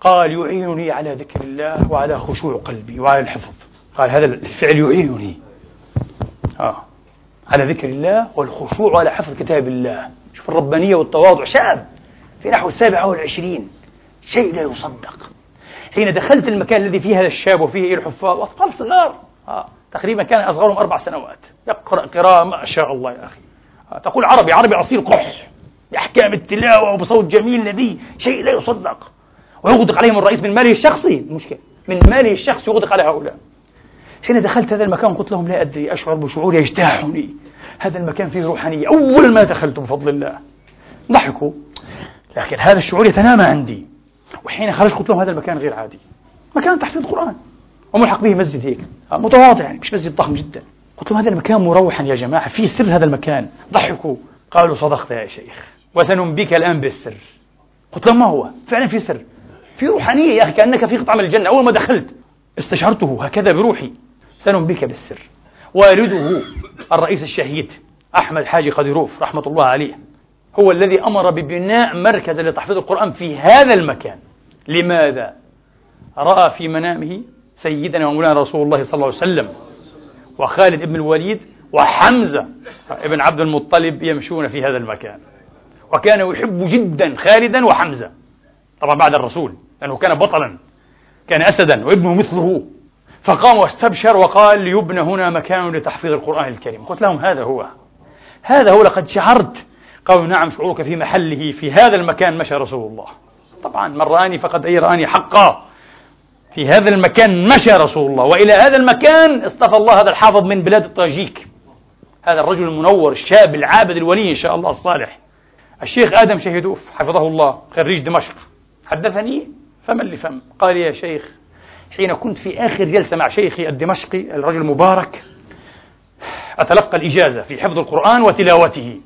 قال يعينني على ذكر الله وعلى خشوع قلبي وعلى الحفظ. قال هذا الفعل يعينني. آه على ذكر الله والخشوع وعلى حفظ كتاب الله. شوف الربانية والتواضع شاب في نحو السابع أو العشرين شيء لا يصدق. حين دخلت المكان الذي فيه هذا الشاب وفيه الحفاظ أطفال صغار آه. تقريبا كان أصغرهم أربع سنوات. يقرأ قراءة ما شاء الله يا أخي. آه. تقول عربي عربي أصيل قح بأحكام التلاوة وبصوت جميل لذيذ. شيء لا يصدق. ويغدق عليهم الرئيس من ماله الشخصي. المشكلة من ماله الشخصي يغدق على هؤلاء. حين دخلت هذا المكان قلت لهم لا أدري أشعر بشعور يجتاحني. هذا المكان فيه روحانية. أول ما دخلت بفضل الله. ضحكوا. لكن هذا الشعور يتنامى عندي. وحين خرجت قلت لهم هذا المكان غير عادي. مكان تحفيظ قرآن وملحق به مسجد هيك. متواضع. يعني مش مسجد ضخم جدا. قلت لهم هذا المكان مروحا يا جماعة. في سر هذا المكان. ضحكوا. قالوا صدقت يا شيخ. وسننبيك الآن بالسر. قلت لهم ما هو؟ فعلا في سر. في روحانية يا أخي كأنك في قطعة من الجنة. أول ما دخلت استشعرته هكذا بروحي. سننبيك بالسر. والده الرئيس الشهيد أحمد حاجي قديروف رحمة الله عليه هو الذي أمر ببناء مركز لتحفيظ القرآن في هذا المكان. لماذا؟ رأى في منامه سيدنا ومولانا رسول الله صلى الله عليه وسلم وخالد بن الوليد وحمزة ابن عبد المطلب يمشون في هذا المكان. وكان يحب جدا خالدا وحمزة. طبعا بعد الرسول لأنه كان بطلا كان أسدا وابنه مثله. فقام واستبشر وقال ليبنى هنا مكان لتحفيظ القرآن الكريم. قلت لهم هذا هو. هذا هو لقد شعرت. قالوا نعم شعورك في محله في هذا المكان مشى رسول الله. طبعا من رآني فقد أي رآني حقا. في هذا المكان مشى رسول الله. وإلى هذا المكان اصطفى الله هذا الحافظ من بلاد الطاجيك. هذا الرجل المنور الشاب العابد الولي إن شاء الله الصالح. الشيخ آدم شهدوف حفظه الله خريج دمشق. حدثني فما لفم. قال يا شيخ حين كنت في آخر جلسة مع شيخي الدمشقي الرجل المبارك أتلقى الإجازة في حفظ القرآن وتلاوته.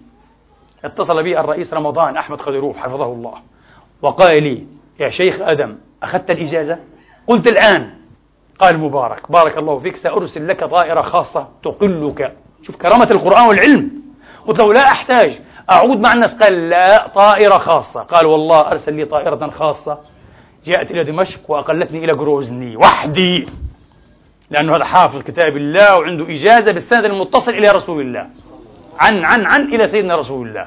اتصل بي الرئيس رمضان أحمد خضروف حفظه الله وقال لي يا شيخ آدم أخذت الإجازة؟ قلت الآن. قال مبارك بارك الله فيك سأرسل لك طائرة خاصة تقلك. شوف كرامة القرآن والعلم. قلت له لا أحتاج أعود مع الناس. قال لا طائرة خاصة. قال والله أرسل لي طائرة خاصة جاءت إلى دمشق وأقلتني إلى جروزني وحدي. لأنه هذا حافظ كتاب الله وعنده إجازة بالسند المتصل إلى رسول الله. عن عن عن إلى سيدنا رسول الله.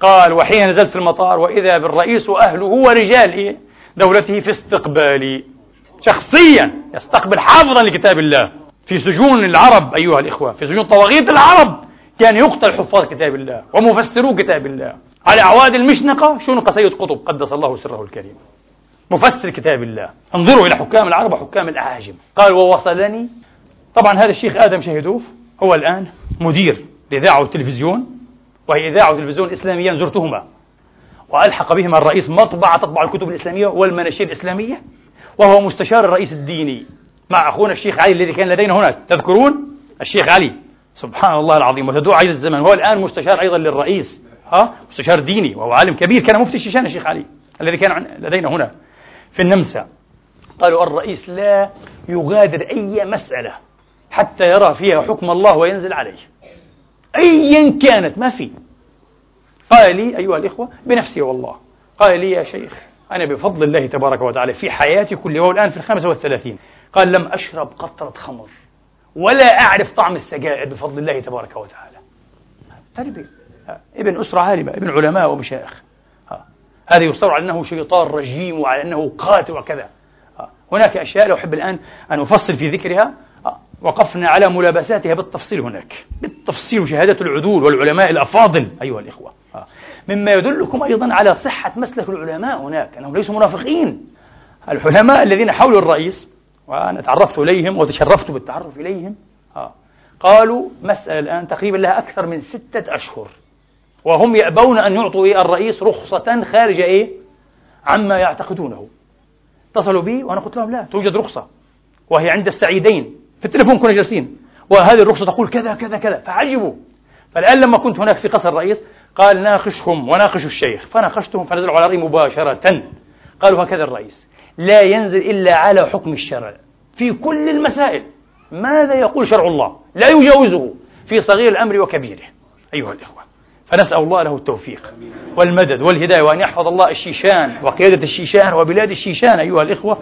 قال وحين نزلت في المطار وإذا بالرئيس وأهله ورجال؟ دولته في استقبالي. شخصيا يستقبل حافظا لكتاب الله. في سجون العرب أيها الإخوة في سجون طواغيت العرب كان يقتل حفاظ كتاب الله ومفسرو كتاب الله. على أعواد المشنقة شنق سيد قطب قدس الله سره الكريم. مفسر كتاب الله. انظروا إلى حكام العرب وحكام الأعاجم. قال ووصلني. طبعا هذا الشيخ آدم شهدوف هو الآن مدير الإذاعة والتلفزيون وهي إذاعة وتلفزيون إسلاميا زرتهما وألحق بهما الرئيس مطبعة تطبع الكتب الإسلامية والمناشير الإسلامية وهو مستشار الرئيس الديني مع أخونا الشيخ علي الذي كان لدينا هناك تذكرون؟ الشيخ علي. سبحان الله العظيم. وتدعو عيد الزمن. هو الآن مستشار أيضا للرئيس ها؟ مستشار ديني وهو عالم كبير. كان مفتي الشيشان الشيخ علي الذي كان لدينا هنا. في النمسا. قالوا الرئيس لا يغادر أي مسألة حتى يرى فيها حكم الله وينزل عليه. أيا كانت ما في. قال لي أيها الإخوة بنفسي والله قال لي يا شيخ أنا بفضل الله تبارك وتعالى في حياتي كلها وهو الآن في الخامسة والثلاثين. قال لم أشرب قطرة خمر ولا أعرف طعم السجائر بفضل الله تبارك وتعالى. تربية. ابن أسرة عالمة ابن علماء ومشايخ. هذا يصور على أنه شيطان رجيم وعلى أنه قاتل وكذا. هناك أشياء لو أحب الآن أن أفصل في ذكرها. وقفنا على ملابساتها بالتفصيل هناك. بالتفصيل شهادة العدول والعلماء الأفاضل أيها الإخوة. مما يدلكم أيضا على صحة مسلك العلماء هناك أنهم ليسوا منافقين. العلماء الذين حولوا الرئيس وأنا تعرفت إليهم وتشرفت بالتعرف إليهم قالوا مسألة الآن تقريبا لها أكثر من ستة أشهر. وهم يأبون أن يعطوا إيه الرئيس رخصة خارج إيه؟ عما يعتقدونه. اتصلوا بي وأنا قلت لهم لا توجد رخصة وهي عند السعيدين في التليفون كنا جالسين. وهذه الرخصة تقول كذا كذا كذا. فعجبوا. فالآن لما كنت هناك في قصر الرئيس قال ناقشهم وناقشوا الشيخ. فناقشتهم فنزلوا على رأي مباشرة. قالوا هكذا الرئيس لا ينزل إلا على حكم الشرع. في كل المسائل. ماذا يقول شرع الله؟ لا يجاوزه في صغير الأمر وكبيره. أيها الإخوة. فنسأل الله له التوفيق والمدد والهداية وأن يحفظ الله الشيشان وقيادة الشيشان وبلاد الشيشان أيها الإخوة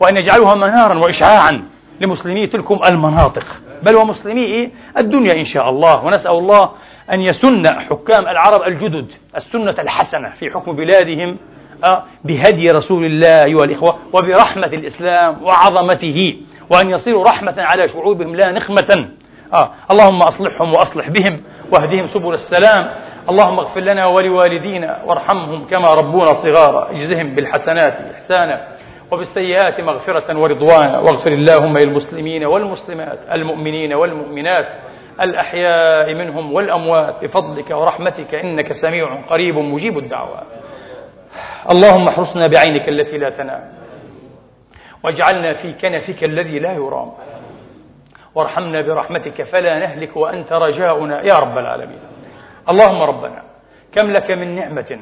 وأن يجعلها منارا وإشعاعا لمسلمي تلكم المناطق. بل ومسلمي؟ الدنيا إن شاء الله. ونسأل الله أن يسن حكام العرب الجدد السنة الحسنة في حكم بلادهم آه، بهدي رسول الله أيها الإخوة وبرحمة الإسلام وعظمته وأن يصيروا رحمة على شعوبهم لا نخمة. آه اللهم أصلحهم وأصلح بهم. واهدهم سبل السلام. اللهم اغفر لنا ولوالدينا وارحمهم كما ربونا صغارا. اجزهم بالحسنات إحسانا وبالسيئات مغفرة ورضوانا. واغفر اللهم للمسلمين والمسلمات المؤمنين والمؤمنات الأحياء منهم والأموات بفضلك ورحمتك إنك سميع قريب مجيب الدعوات اللهم احرسنا بعينك التي لا تنام واجعلنا في كنفك الذي لا يرام. وارحمنا برحمتك فلا نهلك وأنت رجاؤنا يا رب العالمين. اللهم ربنا كم لك من نعمة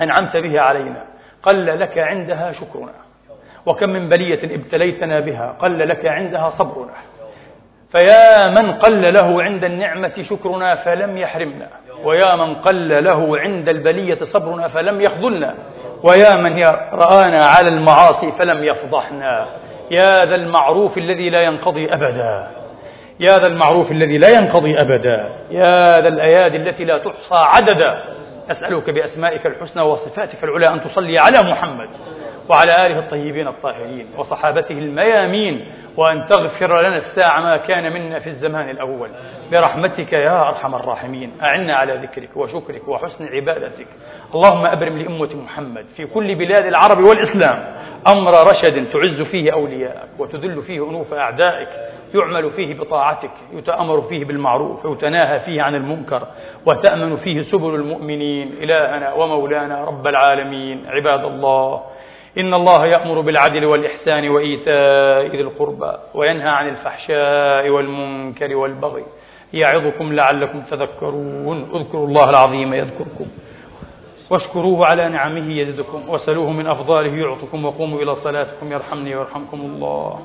أنعمت بها علينا قل لك عندها شكرنا. وكم من بلية ابتليتنا بها قل لك عندها صبرنا. فيا من قل له عند النعمة شكرنا فلم يحرمنا. ويا من قل له عند البلية صبرنا فلم يخذلنا. ويا من رآنا على المعاصي فلم يفضحنا. يا ذا المعروف الذي لا ينقضي أبدا. يا ذا المعروف الذي لا ينقضي أبدا. يا ذا الأيادي التي لا تحصى عددا. أسألك بأسمائك الحسنى وصفاتك العلى أن تصلي على محمد. وعلى آله الطيبين الطاهرين وصحابته الميامين وأن تغفر لنا الساعة ما كان منا في الزمان الأول. برحمتك يا أرحم الراحمين. أعنا على ذكرك وشكرك وحسن عبادتك. اللهم أبرم لأمة محمد في كل بلاد العرب والإسلام أمر رشد تعز فيه أولياءك وتذل فيه أنوف أعدائك. يعمل فيه بطاعتك. يتأمر فيه بالمعروف. ويتناهى فيه عن المنكر. وتأمن فيه سبل المؤمنين. إلهنا ومولانا رب العالمين. عباد الله إن الله يأمر بالعدل والإحسان وإيتاء ذي القربى وينهى عن الفحشاء والمنكر والبغي يعظكم لعلكم تذكرون. اذكروا الله العظيم يذكركم واشكروه على نعمه يزدكم وسلوه من أفضاله يعطكم وقوموا إلى صلاتكم يرحمني ويرحمكم الله.